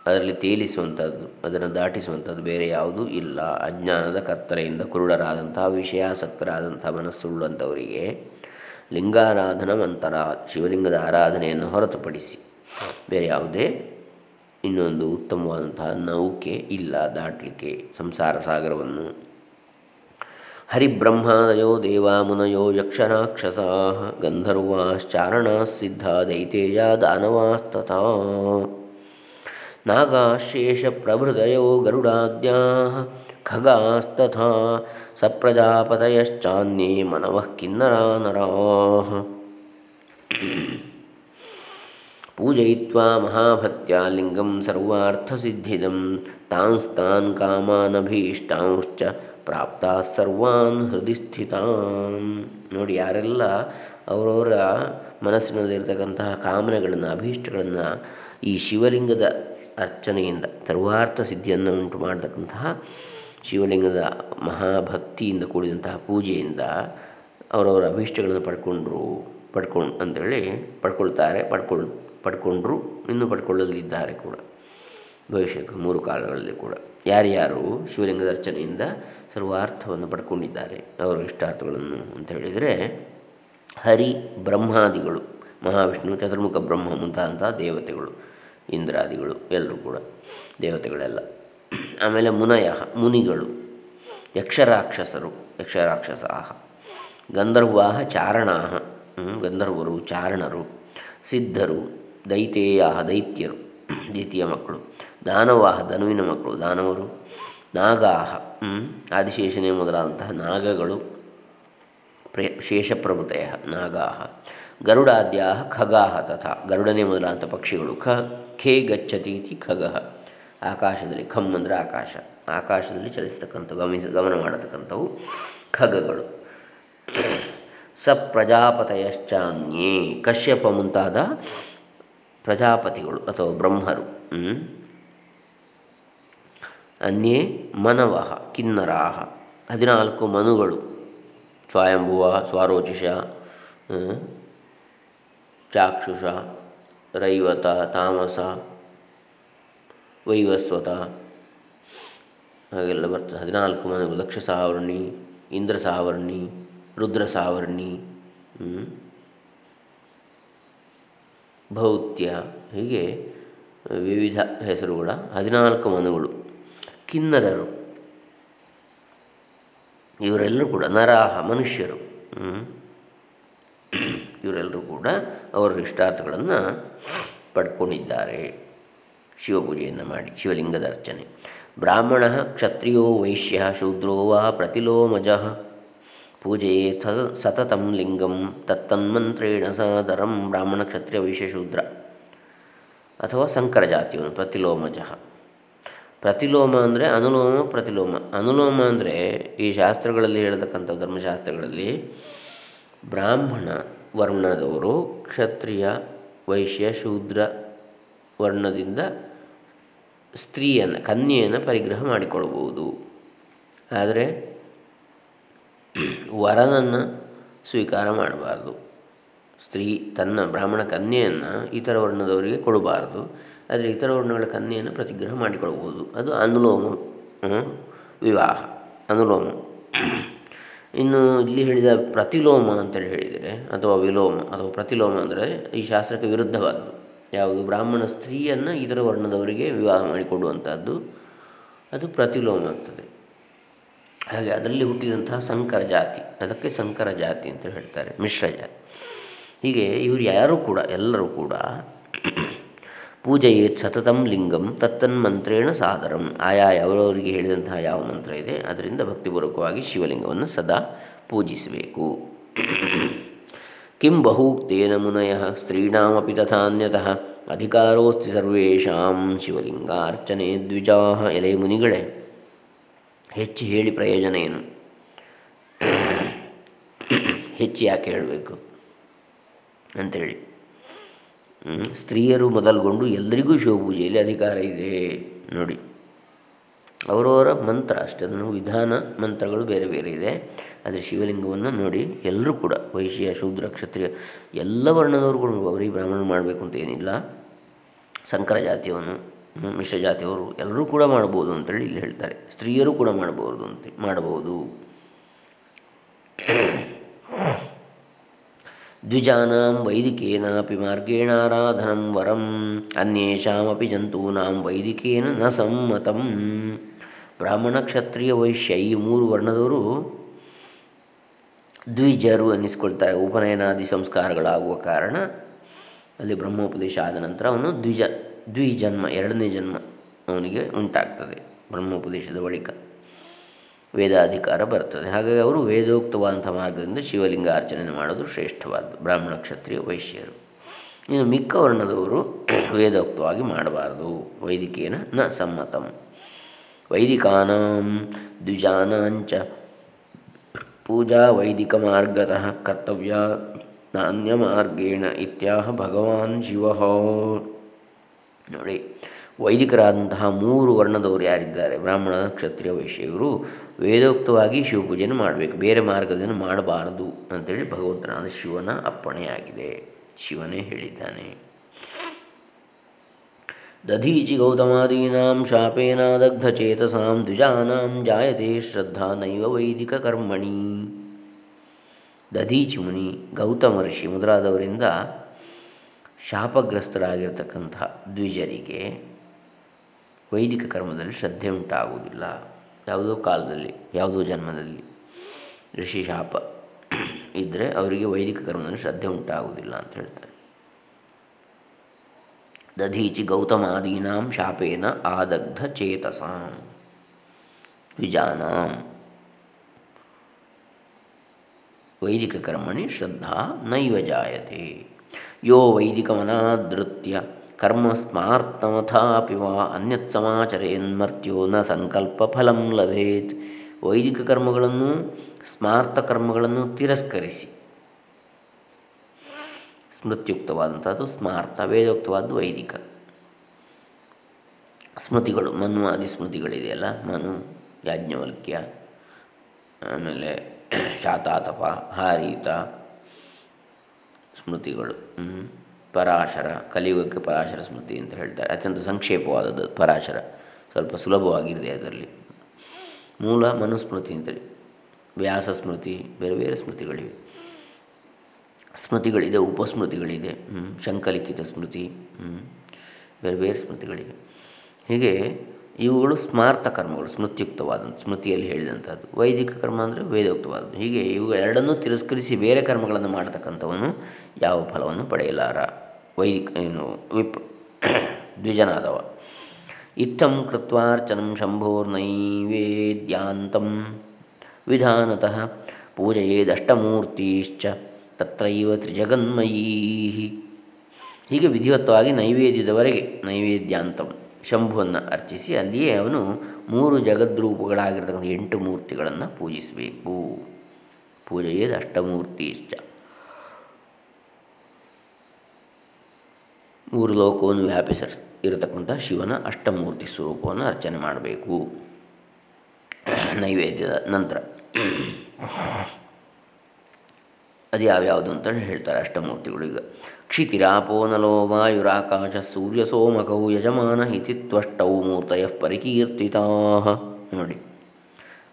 ಅದರಲ್ಲಿ ತೇಲಿಸುವಂಥದ್ದು, ಅದನ್ನು ದಾಟಿಸುವಂಥದ್ದು ಬೇರೆ ಯಾವುದೂ ಇಲ್ಲ. ಅಜ್ಞಾನದ ಕತ್ತಲೆಯಿಂದ ಕುರುಡರಾದಂತಹ ವಿಷಯಾಸಕ್ತರಾದಂಥ ಮನಸ್ಸುಳ್ಳಂಥವರಿಗೆ ಲಿಂಗಾರಾಧನ ಮಂತರ ಶಿವಲಿಂಗದ ಆರಾಧನೆಯನ್ನು ಹೊರತುಪಡಿಸಿ ಬೇರೆ ಯಾವುದೇ ಇನ್ನೊಂದು ಉತ್ತಮವಾದಂತಹ ನೌಕೆ ಇಲ್ಲ, ದಾಟಲಿಕ್ಕೆ ಸಂಸಾರ ಸಾಗರವನ್ನು. ಹರಿಬ್ರಹ್ಮಾದಯೋ ದೇವಾ ಮುನಯೋ ಯಕ್ಷರಾಕ್ಷಸಾ ಗಂಧರ್ವಾಶ್ಚಾರಣಾಃ ಸಿದ್ಧ ದೈತೇಯ ನಾಗಾಶೇಷ ಪ್ರಭೃದಯೋ ಗರುಡಾದ್ಯಾः ಖಗಾಸ್ತಥಾ ಸಪ್ರಜಾಪತಯಶ್ಚಾನ್ಯೇ ಮನವಃ ಕಿನ್ನರ ನರಾः. ಪೂಜಯಿತ್ವಾ ಮಹಾಭಕ್ತ್ಯಾ ಲಿಂಗಂ ಸರ್ವಾರ್ಥಸಿದ್ಧಿದಂ ತಾಂಸ್ತಾನ್ ಕಾಮಾನಭೀಷ್ಟಾಂಶ್ಚ ಪ್ರಾಪ್ತ ಸರ್ವಾನ್ ಹೃದಯ ಸ್ಥಿತಾನ್. ನೋಡಿ ಯಾರೆಲ್ಲ ಅವರವರ ಮನಸ್ಸಿನಲ್ಲಿರ್ತಕ್ಕಂತಹ ಕಾಮನೆಗಳನ್ನು, ಅಭೀಷ್ಟಗಳನ್ನು ಈ ಶಿವಲಿಂಗದ ಅರ್ಚನೆಯಿಂದ ಸರ್ವಾರ್ಥ ಸಿದ್ಧಿಯನ್ನು ಉಂಟು ಮಾಡತಕ್ಕಂತಹ ಶಿವಲಿಂಗದ ಮಹಾಭಕ್ತಿಯಿಂದ ಕೂಡಿದಂತಹ ಪೂಜೆಯಿಂದ ಅವರವರ ಅಭೀಷ್ಟಗಳನ್ನು ಪಡ್ಕೊಂಡ್ರು, ಪಡ್ಕೊಂಡು ಅಂಥೇಳಿ ಪಡ್ಕೊಳ್ತಾರೆ, ಪಡ್ಕೊಳ್, ಪಡ್ಕೊಂಡ್ರು, ಇನ್ನೂ ಪಡ್ಕೊಳ್ಳಲಿದ್ದಾರೆ ಕೂಡ. ಭವಿಷ್ಯಕ್ಕೆ ಮೂರು ಕಾಲಗಳಲ್ಲಿ ಕೂಡ. ಯಾರ್ಯಾರು ಶಿವಲಿಂಗದ ಅರ್ಚನೆಯಿಂದ ಸರ್ವಾರ್ಥವನ್ನು ಪಡ್ಕೊಂಡಿದ್ದಾರೆ, ಅವರ ಇಷ್ಟಾರ್ಥಗಳನ್ನು ಅಂತ ಹೇಳಿದರೆ ಹರಿ ಬ್ರಹ್ಮಾದಿಗಳು, ಮಹಾವಿಷ್ಣು, ಚತುರ್ಮುಖ ಬ್ರಹ್ಮ ಮುಂತಾದಂತಹ ದೇವತೆಗಳು, ಇಂದ್ರಾದಿಗಳು, ಎಲ್ಲರೂ ಕೂಡ ದೇವತೆಗಳೆಲ್ಲ. ಆಮೇಲೆ ಮುನಯ, ಮುನಿಗಳು, ಯಕ್ಷರಾಕ್ಷಸರು, ಯಕ್ಷರಾಕ್ಷಸಾಹ, ಗಂಧರ್ವಾಹ, ಚಾರಣಾಹ ಗಂಧರ್ವರು, ಚಾರಣರು, ಸಿದ್ಧರು ದೈತೇಯ ದೈತ್ಯರು ದೈತ್ಯ ಮಕ್ಕಳು, ದಾನವಾಹ, ಧನುವಿನ ಮಕ್ಕಳು, ದಾನವರು, ನಾಗಾಹ ಆದಿಶೇಷನೇ ಮೊದಲಾದಂತಹ ನಾಗಗಳು, ಪ್ರೇ ಶೇಷಪ್ರಭೃತಯ ನಾಗಾಹ ಗರುಡಾದ್ಯಾ ಖಗಾಹ, ತಥಾ, ಗರುಡನೇ ಮೊದಲಾದಂಥ ಪಕ್ಷಿಗಳು, ಖ, ಖೇ ಗಚ್ಚತಿ ಖಗಃ ಆಕಾಶದಲ್ಲಿ ಖಮ್ ಅಂದರೆ ಆಕಾಶ. ಆಕಾಶದಲ್ಲಿ ಚಲಿಸ್ತಕ್ಕಂಥವು, ಗಮನಿಸ, ಗಮನ ಮಾಡತಕ್ಕಂಥವು ಖಗಗಳು. ಸ ಪ್ರಜಾಪತಯಶ್ಚಾನ್ಯೇ ಕಶ್ಯಪ ಮುಂತಾದ ಪ್ರಜಾಪತಿಗಳು ಅಥವಾ ಬ್ರಹ್ಮರು. ಅನ್ಯೇ ಮನವಃ ಕಿನ್ನರಾಹ, ಹದಿನಾಲ್ಕು ಮನುಗಳು. ಸ್ವಯಂಭುವ, ಸ್ವಾರೋಚಿಷ ಚಾಕ್ಷುಷ, ರೈವತ, ತಾಮಸ ವೈವಸ್ವತ ಹಾಗೆಲ್ಲ ಬರ್ತದೆ. ಹದಿನಾಲ್ಕು ಮನೆಗಳು. ಲಕ್ಷ ಸಾವರ್ಣಿ, ಇಂದ್ರ ಸಾವರ್ಣಿ, ರುದ್ರ ಸಾವರ್ಣಿ ಭೌತ್ಯ, ಹೀಗೆ ವಿವಿಧ ಹೆಸರುಗಳ ಹದಿನಾಲ್ಕು ಮನುಗಳು. ಕಿನ್ನರರು. ಇವರೆಲ್ಲರೂ ಕೂಡ ನರಾಹ, ಮನುಷ್ಯರು ಇವರೆಲ್ಲರೂ ಕೂಡ ಅವರ ಇಷ್ಟಾರ್ಥಗಳನ್ನು ಪಡ್ಕೊಂಡಿದ್ದಾರೆ. ಶಿವಪೂಜೆಯನ್ನು ಮಾಡಿ, ಶಿವಲಿಂಗದ ಅರ್ಚನೆ. ಬ್ರಾಹ್ಮಣ ಕ್ಷತ್ರಿಯೋ ವೈಶ್ಯ ಶೂದ್ರೋ ವಾ ಪ್ರತಿಲೋಮಜ ಪೂಜೆಯೇ ಸತತಂ ಲಿಂಗಂ, ತತ್ತನ್ಮಂತ್ರೇಣ ಸಾದರಂ ಬ್ರಾಹ್ಮಣ ಕ್ಷತ್ರಿಯ ವೈಶ್ಯ ಶೂದ್ರ. ಅಥವಾ ಸಂಕರ ಜಾತಿಯವನು ಪ್ರತಿಲೋಮಜ ಪ್ರತಿಲೋಮ ಅಂದರೆ ಅನುಲೋಮ, ಪ್ರತಿಲೋಮ. ಅನುಲೋಮ ಅಂದರೆ ಈ ಶಾಸ್ತ್ರಗಳಲ್ಲಿ ಹೇಳತಕ್ಕಂಥ ಧರ್ಮಶಾಸ್ತ್ರಗಳಲ್ಲಿ ಬ್ರಾಹ್ಮಣ ವರ್ಣದವರು ಕ್ಷತ್ರಿಯ ವೈಶ್ಯ ಶೂದ್ರ ವರ್ಣದಿಂದ ಸ್ತ್ರೀಯನ್ನು ಕನ್ಯೆಯನ್ನು ಪರಿಗ್ರಹ ಮಾಡಿಕೊಳ್ಬೋದು ಆದರೆ ವರನನ್ನು ಸ್ವೀಕಾರ ಮಾಡಬಾರ್ದು. ಸ್ತ್ರೀ ತನ್ನ ಬ್ರಾಹ್ಮಣ ಕನ್ಯೆಯನ್ನು ಇತರ ವರ್ಣದವರಿಗೆ ಕೊಡಬಾರ್ದು. ಆದರೆ ಇತರ ವರ್ಣಗಳ ಕನ್ಯೆಯನ್ನು ಪ್ರತಿಗ್ರಹ ಮಾಡಿಕೊಳ್ಬೋದು ಅದು ಅನುಲೋಮ ವಿವಾಹ, ಅನುಲೋಮ. ಇನ್ನು ಇಲ್ಲಿ ಹೇಳಿದ ಪ್ರತಿಲೋಮ ಅಂತೇಳಿ ಹೇಳಿದರೆ, ಅಥವಾ ವಿಲೋಮ, ಅಥವಾ ಪ್ರತಿಲೋಮ ಅಂದರೆ ಈ ಶಾಸ್ತ್ರಕ್ಕೆ ವಿರುದ್ಧವಾದ್ದು. ಯಾವುದು? ಬ್ರಾಹ್ಮಣ ಸ್ತ್ರೀಯನ್ನು ಇತರ ವರ್ಣದವರಿಗೆ ವಿವಾಹ ಮಾಡಿಕೊಡುವಂಥದ್ದು ಅದು ಪ್ರತಿಲೋಮ ಆಗ್ತದೆ. ಹಾಗೆ ಅದರಲ್ಲಿ ಹುಟ್ಟಿದಂತಹ ಸಂಕರ ಜಾತಿ. ಅದಕ್ಕೆ ಸಂಕರ ಜಾತಿ ಅಂತ ಹೇಳ್ತಾರೆ. ಮಿಶ್ರ ಜಾತಿ. ಹೀಗೆ ಇವರು ಯಾರೂ ಕೂಡ, ಎಲ್ಲರೂ ಕೂಡ ಪೂಜೆಯೇ ಸತತಂ ಲಿಂಗಂ ತತ್ತನ್ಮಂತ್ರೇಣ ಸಾದರಂ. ಆಯಾ ಅವರವರಿಗೆ ಹೇಳಿದಂತಹ ಯಾವ ಮಂತ್ರ ಇದೆ, ಅದರಿಂದ ಭಕ್ತಿಪೂರ್ವಕವಾಗಿ ಶಿವಲಿಂಗವನ್ನು ಸದಾ ಪೂಜಿಸಬೇಕು. ಕಿಂ ಬಹೂಕ್ತೇನ ಮುನಯ ಸ್ತ್ರೀಣಾಮಪಿ ತಥಾನ್ಯತಃ ಅಧಿಕಾರೋಸ್ತಿ ಸರ್ವೇಷಾಂ ಶಿವಲಿಂಗಾರ್ಚನೆ ದ್ವಿಜಾಹ ಎಲೆ ಮುನಿಗಳೇ ಹೆಚ್ಚು ಹೇಳಿ ಪ್ರಯೋಜನ ಏನು ಹೆಚ್ಚು ಯಾಕೆ ಹೇಳಬೇಕು? ಅಂಥೇಳಿ. ಸ್ತ್ರೀಯರು ಮೊದಲುಗೊಂಡು ಎಲ್ಲರಿಗೂ ಶಿವಪೂಜೆಯಲ್ಲಿ ಅಧಿಕಾರ ಇದೆ. ನೋಡಿ. ಅವರವರ ಮಂತ್ರ ಅಷ್ಟೇ ಅದನ್ನು ವಿಧಾನ ಮಂತ್ರಗಳು ಬೇರೆ ಬೇರೆ ಇದೆ. ಆದರೆ ಶಿವಲಿಂಗವನ್ನು ನೋಡಿ ಎಲ್ಲರೂ ಕೂಡ, ವೈಶ್ಯ, ಶೂದ್ರ, ಕ್ಷತ್ರಿಯ, ಎಲ್ಲ ವರ್ಣದವರು ಕೂಡ ಅವರಿಗೆ ಬ್ರಾಹ್ಮಣ ಮಾಡಬೇಕು ಅಂತ ಏನಿಲ್ಲ. ಸಂಕರ ಜಾತಿಯವನು, ಮಿಶ್ರ ಜಾತಿಯವರು ಎಲ್ಲರೂ ಕೂಡ ಮಾಡ್ಬೋದು ಅಂತೇಳಿ ಇಲ್ಲಿ ಹೇಳ್ತಾರೆ. ಸ್ತ್ರೀಯರು ಕೂಡ ಮಾಡಬಹುದು ಅಂತ, ಮಾಡಬಹುದು. ದ್ವಿಜಾನಾಂ ವೈದಿಕೇನಾಪಿ ಮಾರ್ಗೇಣಾರಾಧನಂ ವರಂ, ಅನ್ಯೇಷಾಮಪಿ ಜಂತೂನಾಂ ವೈದಿಕೇನ ನ ಸಮ್ಮತಂ. ಬ್ರಾಹ್ಮಣ ಕ್ಷತ್ರಿಯ ವೈಶ್ಯ ಈ ಮೂರು ವರ್ಣದವರು ದ್ವಿಜರು ಅನ್ನಿಸ್ಕೊಳ್ತಾರೆ ಉಪನಯನಾದಿ ಸಂಸ್ಕಾರಗಳಾಗುವ ಕಾರಣ. ಅಲ್ಲಿ ಬ್ರಹ್ಮೋಪದೇಶ ಆದ ನಂತರ ಅವನು ದ್ವಿಜ, ದ್ವಿಜನ್ಮ, ಎರಡನೇ ಜನ್ಮ ಅವನಿಗೆ ಉಂಟಾಗ್ತದೆ ಬ್ರಹ್ಮೋಪದೇಶದ ಬಳಿಕ. ವೇದಾಧಿಕಾರ ಬರ್ತದೆ. ಹಾಗಾಗಿ ಅವರು ವೇದೋಕ್ತವಾದಂಥ ಮಾರ್ಗದಿಂದ ಶಿವಲಿಂಗ ಅರ್ಚನೆ ಮಾಡೋದು ಶ್ರೇಷ್ಠವಾದ ಬ್ರಾಹ್ಮಣ ಕ್ಷತ್ರಿಯ ವೈಶ್ಯರು. ಇನ್ನು ಮಿಕ್ಕ ವರ್ಣದವರು ವೇದೋಕ್ತವಾಗಿ ಮಾಡಬಾರದು, ವೈದಿಕೇನ ನ ಸಮ್ಮತಂ. ವೈದಿಕಾನಾಂ ದ್ವಿಜಾನಾಂಚ ಪೂಜಾ ವೈದಿಕ ಮಾರ್ಗತಃ ಕರ್ತವ್ಯ ನಾಣ್ಯ ಮಾರ್ಗೇಣ ಇತ್ಯಾಹ ಭಗವಾನ್ ಶಿವ ನೋಡಿ, ವೈದಿಕರಾದಂತಹ ಮೂರು ವರ್ಣದವರು ಯಾರಿದ್ದಾರೆ? ಬ್ರಾಹ್ಮಣ, ಕ್ಷತ್ರಿಯ ವೈಶ್ಯವರು ವೇದೋಕ್ತವಾಗಿ ಶಿವಪೂಜೆಯನ್ನು ಮಾಡಬೇಕು. ಬೇರೆ ಮಾರ್ಗದಿಂದ ಮಾಡಬಾರದು ಅಂತೇಳಿ ಭಗವಂತನಾದ ಶಿವನ ಅಪ್ಪಣೆಯಾಗಿದೆ. ಶಿವನೇ ಹೇಳಿದ್ದಾನೆ. ದಧೀಚಿ ಗೌತಮಾದೀನಾಂ ಶಾಪೇನ ದಗ್ಧಚೇತಸಾಂ ದ್ವಿಜಾನಾಂ ಜಾಯತೆ ಶ್ರದ್ಧಾ ನೈವ ವೈದಿಕ ಕರ್ಮಣಿ ದಧೀಚಿ ಮುನಿ ಗೌತಮ ಋಷಿ ಮೊದಲಾದವರಿಂದ ಶಾಪಗ್ರಸ್ತರಾಗಿರ್ತಕ್ಕಂಥ ದ್ವಿಜರಿಗೆ ವೈದಿಕ ಕರ್ಮದಲ್ಲಿ ಶ್ರದ್ಧೆ ಉಂಟಾಗುವುದಿಲ್ಲ. ಯಾವುದೋ ಕಾಲದಲ್ಲಿ, ಯಾವುದೋ ಜನ್ಮದಲ್ಲಿ ಋಷಿ ಶಾಪ ಇದ್ದರೆ ಅವರಿಗೆ ವೈದಿಕ ಕರ್ಮದಲ್ಲಿ ಶ್ರದ್ಧೆ ಉಂಟಾಗುವುದಿಲ್ಲ ಅಂತ ಹೇಳ್ತಾರೆ. ದಧೀಚಿ ಗೌತಮಾದೀನಾಂ ಶಾಪೇನ ಆದಗ್ಧ ಚೇತಸಾಂ ವಿಜಾನಾಂ ವೈದಿಕ ಕರ್ಮಣಿ ಶ್ರದ್ಧಾ ನೈವ ಜಾಯತೆ ಯೋ ವೈದಿಕಮನಾದೃತ್ಯ ಕರ್ಮ ಸ್ಮಾರ್ತಮಥಾಪಿ ವಾ ಅನ್ಯತ್ ಸಮಾಚರೇನ್ಮರ್ತ್ಯೋ ನ ಸಂಕಲ್ಪ ಫಲಂ ಲಭೇತ್ ವೈದಿಕ ಕರ್ಮಗಳನ್ನು ಸ್ಮಾರ್ಥ ಕರ್ಮಗಳನ್ನು ತಿರಸ್ಕರಿಸಿ ಸ್ಮೃತ್ಯುಕ್ತವಾದಂಥದ್ದು ಸ್ಮಾರ್ತ ವೇದೋಕ್ತವಾದ್ದು ವೈದಿಕ. ಸ್ಮೃತಿಗಳು ಮನು ಆದಿ ಸ್ಮೃತಿಗಳಿದೆಯಲ್ಲ, ಮನು, ಯಾಜ್ಞವಲ್ಕ್ಯ, ಆಮೇಲೆ ಶಾತಾತಪ, ಹಾರೀತ ಸ್ಮೃತಿಗಳು. ಪರಾಶರ, ಕಲಿಯುಗಕ್ಕೆ ಪರಾಶರ ಸ್ಮೃತಿ ಅಂತ ಹೇಳ್ತಾರೆ. ಅತ್ಯಂತ ಸಂಕ್ಷೇಪವಾದದ್ದು ಪರಾಶರ. ಸ್ವಲ್ಪ ಸುಲಭವಾಗಿರಿದೆ ಅದರಲ್ಲಿ. ಮೂಲ ಮನುಸ್ಮೃತಿ ಅಂತೇಳಿ. ವ್ಯಾಸ ಸ್ಮೃತಿ, ಬೇರೆ ಬೇರೆ ಸ್ಮೃತಿಗಳಿವೆ. ಸ್ಮೃತಿಗಳಿದೆ, ಉಪಸ್ಮೃತಿಗಳಿದೆ. ಶಂಕಲಿಖಿತ ಸ್ಮೃತಿ ಬೇರೆ ಬೇರೆ ಸ್ಮೃತಿಗಳಿವೆ. ಹೀಗೆ ಇವುಗಳು ಸ್ಮಾರ್ಥ ಕರ್ಮಗಳು, ಸ್ಮೃತಿಯುಕ್ತವಾದಂಥ, ಸ್ಮೃತಿಯಲ್ಲಿ ಹೇಳಿದಂಥದ್ದು. ವೈದಿಕ ಕರ್ಮ ಅಂದರೆ ವೇದೋಕ್ತವಾದದ್ದು. ಹೀಗೆ ಇವುಗಳೆರಡನ್ನೂ ತಿರಸ್ಕರಿಸಿ ಬೇರೆ ಕರ್ಮಗಳನ್ನು ಮಾಡತಕ್ಕಂಥವನು ಯಾವ ಫಲವನ್ನು ಪಡೆಯಲಾರ? ವೈದಿಕ, ಏನು, ವಿಪ್, ದ್ವಿಜನಾದವ. ಇತ್ತಂ ಕೃತ್ವಾರ್ಚನಂ ಶಂಭೋರ್ನೈವೇದ್ಯಾಂತಂ ವಿಧಾನತಃ ಪೂಜೆಯೇದಷ್ಟಮೂರ್ತಿಶ್ಚ. ತತ್ರೈವ ತ್ರಿಜಗನ್ಮಯೀ. ಹೀಗೆ ವಿಧಿವತ್ತವಾಗಿ ನೈವೇದ್ಯದವರೆಗೆ ನೈವೇದ್ಯಾಂತಂ ಶಂಭುವನ್ನು ಅರ್ಚಿಸಿ ಅಲ್ಲಿಯೇ ಅವನು ಮೂರು ಜಗದ್ರೂಪಗಳಾಗಿರ್ತಕ್ಕಂಥ ಎಂಟು ಮೂರ್ತಿಗಳನ್ನು ಪೂಜಿಸಬೇಕು. ಪೂಜೆಯೇದು ಅಷ್ಟಮೂರ್ತಿ ಇಷ್ಟ ಮೂರು ಲೋಕವನ್ನು ವ್ಯಾಪಿಸ ಇರತಕ್ಕಂಥ ಶಿವನ ಅಷ್ಟಮೂರ್ತಿ ಸ್ವರೂಪವನ್ನು ಅರ್ಚನೆ ಮಾಡಬೇಕು. ನೈವೇದ್ಯದ ನಂತರ ಅದು ಯಾವ್ಯಾವುದು ಅಂತ ಹೇಳ್ತಾರೆ ಅಷ್ಟಮೂರ್ತಿಗಳು ಈಗ. ಕ್ಷಿತಿರಾಪೋ ನಲೋ ವಾಯುರಾಕಾಶ ಸೂರ್ಯ ಸೋಮಕೌ ಯಜಮಾನ ಇತಿ ತ್ವಷ್ಟೌ ಮೂರ್ತಯ ಪರಿಕೀರ್ತಿತಾ. ನೋಡಿ.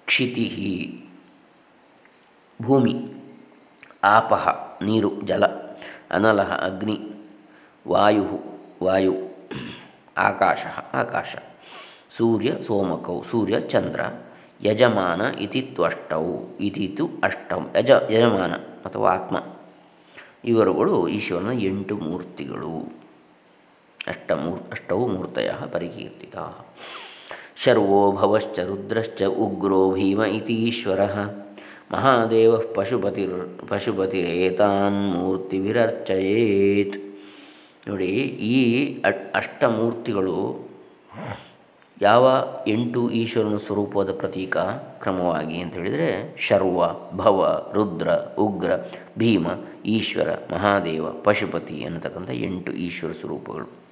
ಕ್ಷಿತಿ ಭೂಮಿ, ಆಪಹ, ನೀರು, ಜಲ ಅನಲ ಅಗ್ನಿ ವಾಯು ವಾಯು, ಆಕಾಶ ಆಕಾಶ, ಸೂರ್ಯ ಸೋಮಕೌ ಸೂರ್ಯ, ಚಂದ್ರ ಯಜಮಾನ ಇತಿ ತ್ವಷ್ಟೌ ಇತಿತು ಅಷ್ಟಂ. ಯಜ, ಯಜಮಾನ ಅಥವಾ ಆತ್ಮ. ಇವರುಗಳು ಈಶ್ವರನ ಎಂಟು ಮೂರ್ತಿಗಳು. ಅಷ್ಟಮೂರ್ ಅಷ್ಟೌ ಮೂರ್ತಯ ಪರಿಕೀರ್ತಿತ. ಶರ್ವೋಭವಶ್ಚ ರುದ್ರಶ್ಚ ಉಗ್ರೋ ಭೀಮ ಇತೀಶ್ವರ ಮಹಾದೇವ ಪಶುಪತಿರ್, ಪಶುಪತಿರೇತಾನ್ ಮೂರ್ತಿವಿರರ್ಚಯೇತ್ ನೋಡಿ ಈ ಅಷ್ಟಮೂರ್ತಿಗಳು ಯಾವ ಎಂಟು ಈಶ್ವರನ ಸ್ವರೂಪದ ಪ್ರತೀಕ ಕ್ರಮವಾಗಿ ಅಂತ ಹೇಳಿದರೆ ಶರ್ವ, ಭವ, ರುದ್ರ, ಉಗ್ರ, ಭೀಮ, ಈಶ್ವರ, ಮಹಾದೇವ, ಪಶುಪತಿ ಅನ್ನತಕ್ಕಂಥ ಎಂಟು ಈಶ್ವರ ಸ್ವರೂಪಗಳು.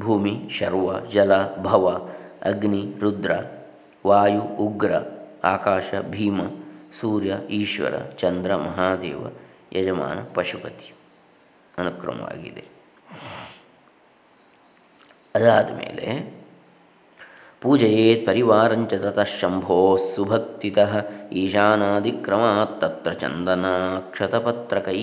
ಭೂಮಿ, ಶರ್ವ, ಜಲ, ಭವ, ಅಗ್ನಿ, ರುದ್ರ, ವಾಯು, ಉಗ್ರ, ಆಕಾಶ, ಭೀಮ, ಸೂರ್ಯ, ಈಶ್ವರ, ಚಂದ್ರ, ಮಹಾದೇವ, ಯಜಮಾನ, ಪಶುಪತಿ. ಅನುಕ್ರಮವಾಗಿದೆ. ಅದಾದ ಮೇಲೆ, ಪೂಜೆಯೇತ್ ಪರಿವಾರಂಚ ತತಃ ಶಂಭೋ ಸುಭಕ್ತಿ ಈಶಾನಾದಿಕ್ರಮಾತ್ ತತ್ರ ಚಂದನಾಕ್ಷತಪತ್ರಕೈ.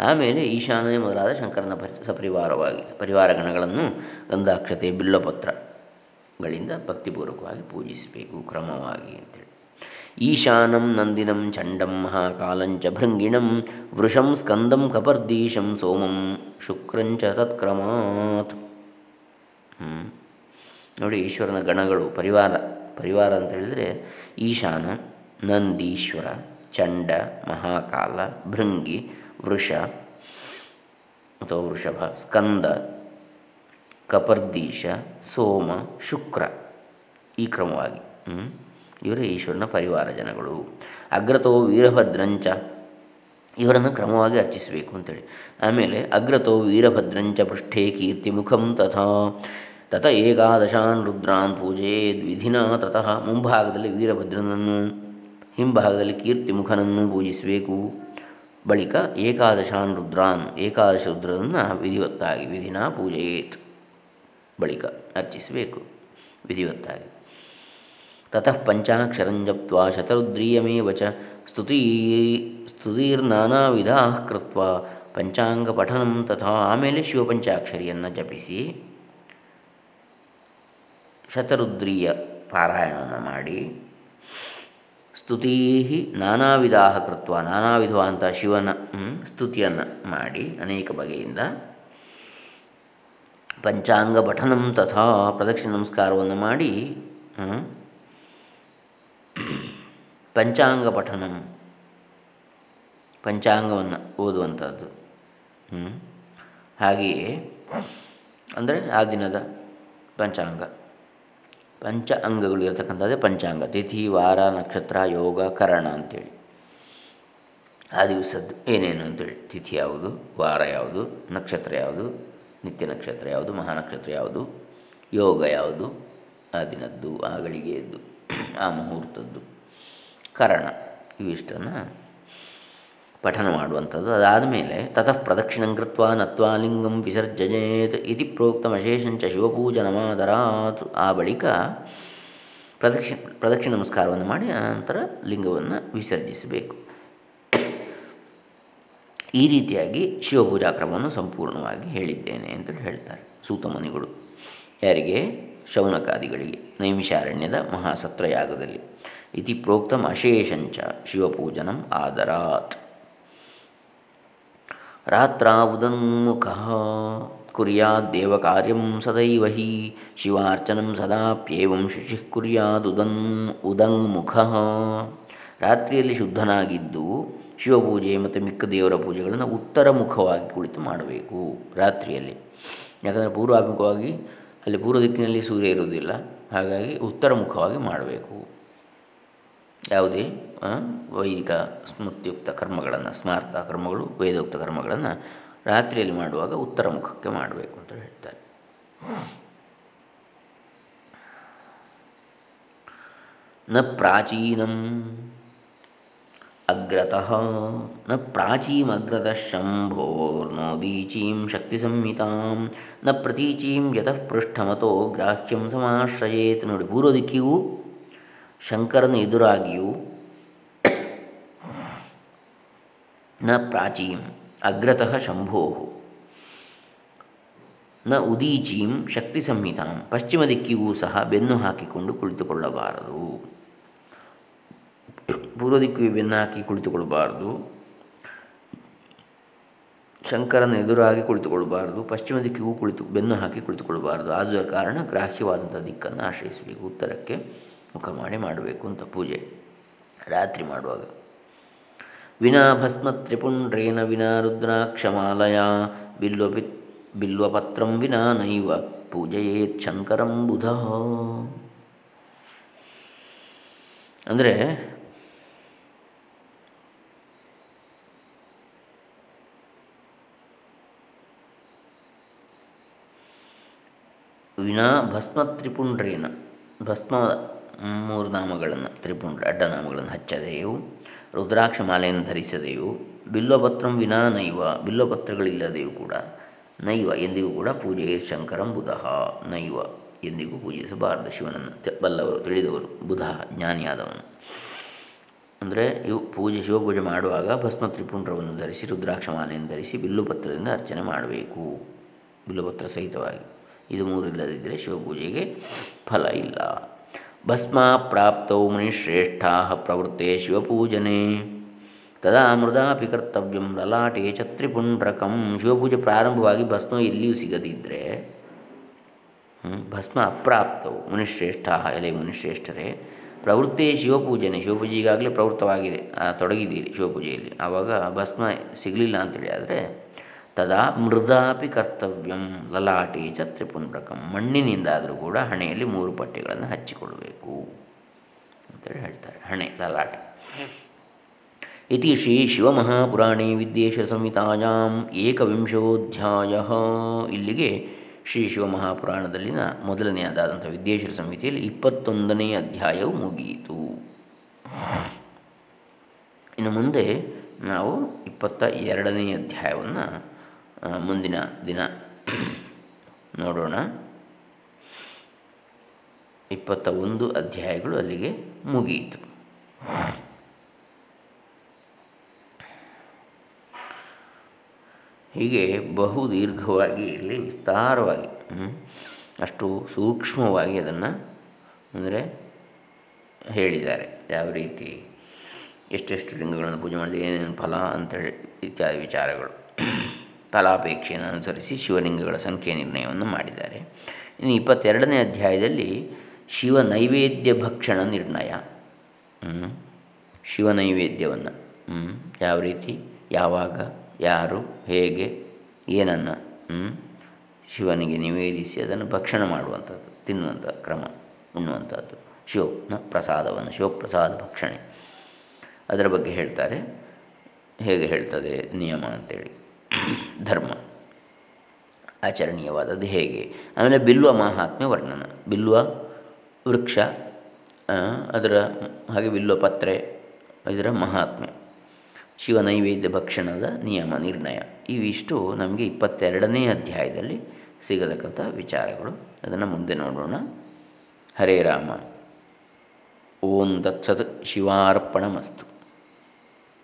ಆಮೇಲೆ ಈಶಾನನೇ ಮೊದಲಾದ ಶಂಕರನ ಸಪರಿವಾರವಾಗಿ ಪರಿವಾರ ಗಣಗಳನ್ನು ಗಂಧಾಕ್ಷತೆ, ಬಿಲ್ಲಪತ್ರಗಳಿಂದ ಭಕ್ತಿಪೂರ್ವಕವಾಗಿ ಪೂಜಿಸಬೇಕು ಕ್ರಮವಾಗಿ ಅಂತೇಳಿ ಈಶಾನಂ ನಂದಿನಂ ಚಂಡಂ ಮಹಾಕಾಲಂಚ ಭೃಂಗಿಣಂ ವೃಷಂ ಸ್ಕಂದಂ ಕಪರ್ದೀಶಂ ಸೋಮಂ ಶುಕ್ರಂಚ ತತ್ಕ್ರಮಾತ್. ನೋಡಿ ಈಶ್ವರನ ಗಣಗಳು, ಪರಿವಾರ ಪರಿವಾರ ಅಂತ ಹೇಳಿದರೆ ಈಶಾನ, ನಂದೀಶ್ವರ, ಚಂಡ, ಮಹಾಕಾಲ, ಭೃಂಗಿ, ವೃಷ ಅಥವಾ ವೃಷಭ, ಸ್ಕಂದ, ಕಪರ್ದೀಶ, ಸೋಮ, ಶುಕ್ರ ಈ ಕ್ರಮವಾಗಿ. ಇವರೇ ಈಶ್ವರನ ಪರಿವಾರ ಜನಗಳು. ಅಗ್ರತೋ ವೀರಭದ್ರಂಚ. ಇವರನ್ನು ಕ್ರಮವಾಗಿ ಅರ್ಚಿಸಬೇಕು ಅಂತೇಳಿ. ಆಮೇಲೆ ಅಗ್ರತೋ ವೀರಭದ್ರಂಚ ಪೃಷ್ಠೇ ಕೀರ್ತಿ ಮುಖಂ ತಥಾ. ತತ ಏಕಾದಶಾನ್ ರುದ್ರಾನ್ ಪೂಜೆ ದ್ವಿಧಿನ ತತಃ. ಮುಂಭಾಗದಲ್ಲಿ ವೀರಭದ್ರನನ್ನು, ಹಿಂಭಾಗದಲ್ಲಿ ಕೀರ್ತಿ ಮುಖನನ್ನು ಪೂಜಿಸಬೇಕು. ಬಳಿಕ ಏಕಾದಶಾನ್ ರುದ್ರಾನ್, ಏಕಾದಶ ರುದ್ರನನ್ನು ವಿಧಿವತ್ತಾಗಿ, ವಿಧಿನ ಪೂಜೆಯೇತ್ ಬಳಿಕ ಅರ್ಚಿಸಬೇಕು. ವಿಧಿವತ್ತಾಗಿ. ತತಃ पञ्चाक्षरं ಶತರುದ್ರೀಯಮೇವ ಚ ಸ್ತುತಿ कृत्वा ಕೃತ್ವ ಪಂಚಾಂಗ ಪಠನಂ ತಥಾ ಆಮೇಲೆ ಶಿವಪಂಚಾಕ್ಷರಿಯನ್ನು ಜಪಿಸಿ ಶತರುದ್ರೀಯ ಪಾರಾಯಣವನ್ನು ಮಾಡಿ ಸ್ತುತಿ ನಾನಾ ವಿಧ ಕೃತ್ವ ನಾನಾ ವಿಧವಾದಂಥ ಶಿವನ ಸ್ತುತಿಯನ್ನು ಮಾಡಿ ಅನೇಕ ಬಗೆಯಿಂದ। ಪಂಚಾಂಗ ಪಠನಂ ತಥಾ ಪ್ರದಕ್ಷಿಣ ನಮಸ್ಕಾರವನ್ನು ಮಾಡಿ ಪಂಚಾಂಗ ಪಠನ. ಪಂಚಾಂಗವನ್ನು ಓದುವಂಥದ್ದು. ಹಾಗೆಯೇ, ಅಂದರೆ ಆ ದಿನದ ಪಂಚಾಂಗ. ಪಂಚ ಅಂಗಗಳು ಇರತಕ್ಕಂಥದ್ದೇ ಪಂಚಾಂಗ. ತಿಥಿ, ವಾರ, ನಕ್ಷತ್ರ, ಯೋಗ, ಕರಣ ಅಂಥೇಳಿ ಆ ದಿವಸದ್ದು ಏನೇನು ಅಂತೇಳಿ? ತಿಥಿ ಯಾವುದು? ವಾರ ಯಾವುದು? ನಕ್ಷತ್ರ ಯಾವುದು? ನಿತ್ಯ ನಕ್ಷತ್ರ ಯಾವುದು? ಮಹಾನಕ್ಷತ್ರ ಯಾವುದು? ಯೋಗ ಯಾವುದು? ಆ ದಿನದ್ದು, ಆ ಗಳಿಗೆಯದ್ದು. ಆ ಮುಹೂರ್ತದ್ದು. ಕರಣ ಇವಿಷ್ಟನ್ನು ಪಠನ ಮಾಡುವಂಥದ್ದು. ಅದಾದ ಮೇಲೆ ತತಃ ಪ್ರದಕ್ಷಿಣಂ ಕೃತ್ವ ನತ್ವಾ ಲಿಂಗಂ ವಿಸರ್ಜನೆತ್ ಇತಿ ಪ್ರೋಕ್ತಮಶೇಷಂಚ ಶಿವಪೂಜನಮಾದರಾತ್ ಆ ಬಳಿಕ ಪ್ರದಕ್ಷಿಣ ಪ್ರದಕ್ಷಿಣ ನಮಸ್ಕಾರವನ್ನು ಮಾಡಿ, ಅನಂತರ ಲಿಂಗವನ್ನು ವಿಸರ್ಜಿಸಬೇಕು. ಈ ರೀತಿಯಾಗಿ ಶಿವಪೂಜಾ ಕ್ರಮವನ್ನು ಸಂಪೂರ್ಣವಾಗಿ ಹೇಳಿದ್ದೇನೆ ಅಂತ ಹೇಳ್ತಾರೆ ಸೂತಮುನಿಗಳು ಯಾರಿಗೆ? ಶೌನಕಾದಿಗಳಿಗೆ ನೈಮಿಷಾರಣ್ಯದ ಮಹಾಸತ್ರಯಾಗದಲ್ಲಿ. ಇತಿ ಪ್ರೋಕ್ತಂ ಅಶೇಷಂಚ ಶಿವಪೂಜನಂ ಆದರಾತ್. ರಾತ್ರಾವುದನ್ಮುಖ ಕುರ್ಯಾದ್ದೇವಕಾರ್ಯಂ ಸದೈವ ಹಿ ಶಿವಾರ್ಚನಂ ಸದಾಪ್ಯೇವಂ ಶುಚಿ ಕುರ್ಯಾದುದನ್ ಉದಂಗ್ಮುಖ ರಾತ್ರಿಯಲ್ಲಿ ಶುದ್ಧನಾಗಿದ್ದು ಶಿವಪೂಜೆ ಮತ್ತು ಮಿಕ್ಕ ದೇವರ ಪೂಜೆಗಳನ್ನು ಉತ್ತರ ಮುಖವಾಗಿ ಕುಳಿತು ಮಾಡಬೇಕು ರಾತ್ರಿಯಲ್ಲಿ. ಯಾಕಂದರೆ ಪೂರ್ವಾಭಿಮುಖವಾಗಿ ಅಲ್ಲಿ ಪೂರ್ವ ದಿಕ್ಕಿನಲ್ಲಿ ಸೂರ್ಯ ಇರುವುದಿಲ್ಲ. ಹಾಗಾಗಿ ಉತ್ತರ ಮುಖವಾಗಿ ಮಾಡಬೇಕು. ಯಾವುದೇ ವೈದಿಕ ಸ್ಮೃತಿಯುಕ್ತ ಕರ್ಮಗಳನ್ನು ಸ್ಮಾರ್ಥ ಕರ್ಮಗಳು, ವೇದೋಕ್ತ ಕರ್ಮಗಳನ್ನು ರಾತ್ರಿಯಲ್ಲಿ ಮಾಡುವಾಗ ಉತ್ತರ ಮುಖಕ್ಕೆ ಮಾಡಬೇಕು ಅಂತ ಹೇಳ್ತಾರೆ. ನ ಪ್ರಾಚೀನಂ ಅಗ್ರತಃ ನ ಪ್ರಾಚೀಮಗ್ರತಃ ಶಂಭೋರ್ನೋದೀಚೀಂ ಶಕ್ತಿಸಂಹಿತಾಂ, ನ ಪ್ರತೀಚೀಂ ಯತಃ ಪೃಷ್ಠಮತೋ ಗ್ರಾಹ್ಯಂ ಸಮಾಶ್ರಯೇತ್. ನೋಡಿ ಪೂರ್ವ ದಿಕ್ಕಿಗೂ ಶಂಕರನ ಎದುರಾಗಿಯೂ ನ ಪ್ರಾಚೀಂ, ಅಗ್ರತಃ ಶಂಭೋ ನ ಉದೀಚೀಂ ಶಕ್ತಿ ಸಂಹಿತಾಂ ಪಶ್ಚಿಮ ದಿಕ್ಕಿಗೂ ಸಹ ಬೆನ್ನು ಹಾಕಿಕೊಂಡು ಕುಳಿತುಕೊಳ್ಳಬಾರದು. ಪೂರ್ವ ದಿಕ್ಕಿಗೆ ಬೆನ್ನು ಹಾಕಿ ಕುಳಿತುಕೊಳ್ಳಬಾರದು. ಶಂಕರನ ಎದುರಾಗಿ ಕುಳಿತುಕೊಳ್ಳಬಾರದು. ಪಶ್ಚಿಮ ದಿಕ್ಕಿಗೂ ಕುಳಿತು, ಬೆನ್ನು ಹಾಕಿ ಕುಳಿತುಕೊಳ್ಳಬಾರದು. ಆದ ಕಾರಣ ಗ್ರಾಹ್ಯವಾದಂಥ ದಿಕ್ಕನ್ನು ಆಶ್ರಯಿಸಬೇಕು. ಉತ್ತರಕ್ಕೆ ಮುಖ ಮಾಡಿ ಮಾಡಬೇಕು ಅಂತ ಪೂಜೆ. ರಾತ್ರಿ ಮಾಡುವಾಗ. ವಿನಾ ಭಸ್ಮ ತ್ರಿಪುಂಡ್ರೇನ ವಿನಾ ರುದ್ರಾಕ್ಷಮಾಲಯ. ಬಿಲ್ವಪಿ ಬಿಲ್ವಪತ್ರಂ ವಿನಾ ನೈವ ಪೂಜೆಯೇತ್ ಶಂಕರಂ ಬುಧ. ಅಂದರೆ ವಿನಾ ಭಸ್ಮ ತ್ರಿಪುಂಡ್ರೇನ ಭಸ್ಮ ಮೂರು ನಾಮಗಳನ್ನು, ತ್ರಿಪುಂಡ್ರ ಅಡ್ಡನಾಮಗಳನ್ನು ಹಚ್ಚದೆಯೂ, ರುದ್ರಾಕ್ಷ ಮಾಲೆಯನ್ನು ಧರಿಸದೆಯೂ ಬಿಲ್ಲಪತ್ರಂ ವಿನಾ ನೈವ ಬಿಲ್ಲಪತ್ರಗಳಿಲ್ಲದೆಯೂ ಕೂಡ ನೈವ, ಎಂದಿಗೂ ಕೂಡ ಪೂಜೆ ಶಂಕರಂ ಬುಧ ನೈವ, ಎಂದಿಗೂ ಪೂಜಿಸಬಾರದು ಶಿವನನ್ನು ಬಲ್ಲವರು, ತಿಳಿದವರು, ಬುಧ ಜ್ಞಾನಿಯಾದವನು. ಅಂದರೆ ಇವು ಪೂಜೆ, ಶಿವಪೂಜೆ ಮಾಡುವಾಗ ಭಸ್ಮ ತ್ರಿಪುಂಡ್ರವನ್ನು ಧರಿಸಿ, ರುದ್ರಾಕ್ಷ ಮಾಲೆಯನ್ನು ಧರಿಸಿ ಬಿಲ್ಲುಪತ್ರದಿಂದ ಅರ್ಚನೆ ಮಾಡಬೇಕು. ಬಿಲ್ಲುಪತ್ರ ಸಹಿತವಾಗಿ. ಇದು ಮೂರು ಇಲ್ಲದಿದ್ದರೆ ಶಿವಪೂಜೆಗೆ ಫಲ ಇಲ್ಲ. ಭಸ್ಮ ಪ್ರಾಪ್ತೌ ಮುನಿಶ್ರೇಷ್ಠಾ ಪ್ರವೃತ್ತೆ ಶಿವಪೂಜನೆ. ತದಾ ಮೃದಾಪಿ ಕರ್ತವ್ಯಂ ಲಲಾಟೆ ಛತ್ರಿಪುಂಡ್ರಕಂ. ಶಿವಪೂಜೆ ಪ್ರಾರಂಭವಾಗಿ ಭಸ್ಮ ಎಲ್ಲಿಯೂ ಸಿಗದಿದ್ದರೆ ಭಸ್ಮ ಅಪ್ರಾಪ್ತವು ಮುನಿಶ್ರೇಷ್ಠ, ಎಲೆ ಮುನಿಶ್ರೇಷ್ಠರೇ. ಪ್ರವೃತ್ತಿ ಶಿವಪೂಜನೆ. ಶಿವಪೂಜೆ ಈಗಾಗಲೇ ಪ್ರವೃತ್ತವಾಗಿದೆ. ತೊಡಗಿದ್ದೀರಿ ಶಿವಪೂಜೆಯಲ್ಲಿ. ಆವಾಗ ಭಸ್ಮ ಸಿಗಲಿಲ್ಲ ಅಂತೇಳಿ ಆದರೆ ತದಾ ಮೃದಾಪಿ ಕರ್ತವ್ಯಂ ಲಲಾಟಿ ಚ ತ್ರಿಪುಂಡ್ರಕಂ ಮಣ್ಣಿನಿಂದಾದರೂ ಕೂಡ ಹಣೆಯಲ್ಲಿ ಮೂರು ಪಟ್ಟಿಗಳನ್ನು ಹಚ್ಚಿಕೊಳ್ಳಬೇಕು ಅಂತೇಳಿ ಹೇಳ್ತಾರೆ. ಹಣೆ, ಲಲಾಟ. ಇತಿ ಶ್ರೀ ಶಿವಮಹಾಪುರಾಣೇ ವಿದ್ಯೇಶ ಸಂಹಿತಾಯಾಮ್ ಏಕವಿಂಶೋಧ್ಯಾಯ. ಇಲ್ಲಿಗೆ ಶ್ರೀ ಶಿವಮಹಾಪುರಾಣದಲ್ಲಿನ ಮೊದಲನೆಯದಾದಂಥ ವಿದ್ಯೇಶ್ವರ ಸಂಹಿತೆಯಲ್ಲಿ ಇಪ್ಪತ್ತೊಂದನೇ ಅಧ್ಯಾಯವು ಮುಗಿಯಿತು. ಇನ್ನು ಮುಂದೆ ನಾವು ಇಪ್ಪತ್ತ ಎರಡನೇ ಅಧ್ಯಾಯವನ್ನು ಮುಂದಿನ ದಿನ. ನೋಡೋಣ. ಇಪ್ಪತ್ತ ಒಂದು ಅಧ್ಯಾಯಗಳು ಅಲ್ಲಿಗೆ ಮುಗಿಯಿತು. ಹೀಗೆ ಬಹು ದೀರ್ಘವಾಗಿ ಇಲ್ಲಿ ವಿಸ್ತಾರವಾಗಿ ಅಷ್ಟು ಸೂಕ್ಷ್ಮವಾಗಿ ಅದನ್ನು ಅಂದರೆ ಹೇಳಿದ್ದಾರೆ. ಯಾವ ರೀತಿ ಎಷ್ಟೆಷ್ಟು ಲಿಂಗಗಳನ್ನು ಪೂಜೆ ಮಾಡಿದೆ ಏನೇನು ಫಲ ಅಂತೇಳಿ ಇತ್ಯಾದಿ ವಿಚಾರಗಳು. ಫಲಾಪೇಕ್ಷೆಯನ್ನು ಅನುಸರಿಸಿ ಶಿವಲಿಂಗಗಳ ಸಂಖ್ಯೆ ನಿರ್ಣಯವನ್ನು ಮಾಡಿದ್ದಾರೆ. ಇನ್ನು ಇಪ್ಪತ್ತೆರಡನೇ ಅಧ್ಯಾಯದಲ್ಲಿ ಶಿವ ನೈವೇದ್ಯ ಭಕ್ಷಣ ನಿರ್ಣಯ. ಶಿವ ನೈವೇದ್ಯವನ್ನು ಯಾವ ರೀತಿ, ಯಾವಾಗ, ಯಾರು, ಹೇಗೆ, ಏನನ್ನು ಶಿವನಿಗೆ ನಿವೇದಿಸಿ ಅದನ್ನು ಭಕ್ಷಣ ಮಾಡುವಂಥದ್ದು, ತಿನ್ನುವಂಥ ಕ್ರಮ, ಉಣ್ಣುವಂಥದ್ದು ಶಿವನ ಪ್ರಸಾದವನ್ನು ಶಿವಪ್ರಸಾದ ಭಕ್ಷಣೆ. ಅದರ ಬಗ್ಗೆ ಹೇಳ್ತಾರೆ. ಹೇಗೆ ಹೇಳ್ತದೆ ನಿಯಮ ಅಂತೇಳಿ. ಧರ್ಮ. ಆಚರಣೀಯವಾದದ್ದು ಹೇಗೆ? ಆಮೇಲೆ ಬಿಲ್ವ ಮಹಾತ್ಮೆ ವರ್ಣನ. ಬಿಲ್ವ ವೃಕ್ಷ ಅದರ ಹಾಗೆ ಬಿಲ್ವ ಪತ್ರೆ, ಇದರ ಮಹಾತ್ಮೆ ಶಿವ ನೈವೇದ್ಯ ಭಕ್ಷಣದ ನಿಯಮ, ನಿರ್ಣಯ. ಇವಿಷ್ಟು ನಮಗೆ ಇಪ್ಪತ್ತೆರಡನೇ ಅಧ್ಯಾಯದಲ್ಲಿ ಸಿಗತಕ್ಕಂಥ ವಿಚಾರಗಳು. ಅದನ್ನು ಮುಂದೆ ನೋಡೋಣ. ಹರೇ ರಾಮ. ಓಂ ದತ್ಸತ್ ಶಿವಾರ್ಪಣಮಸ್ತು.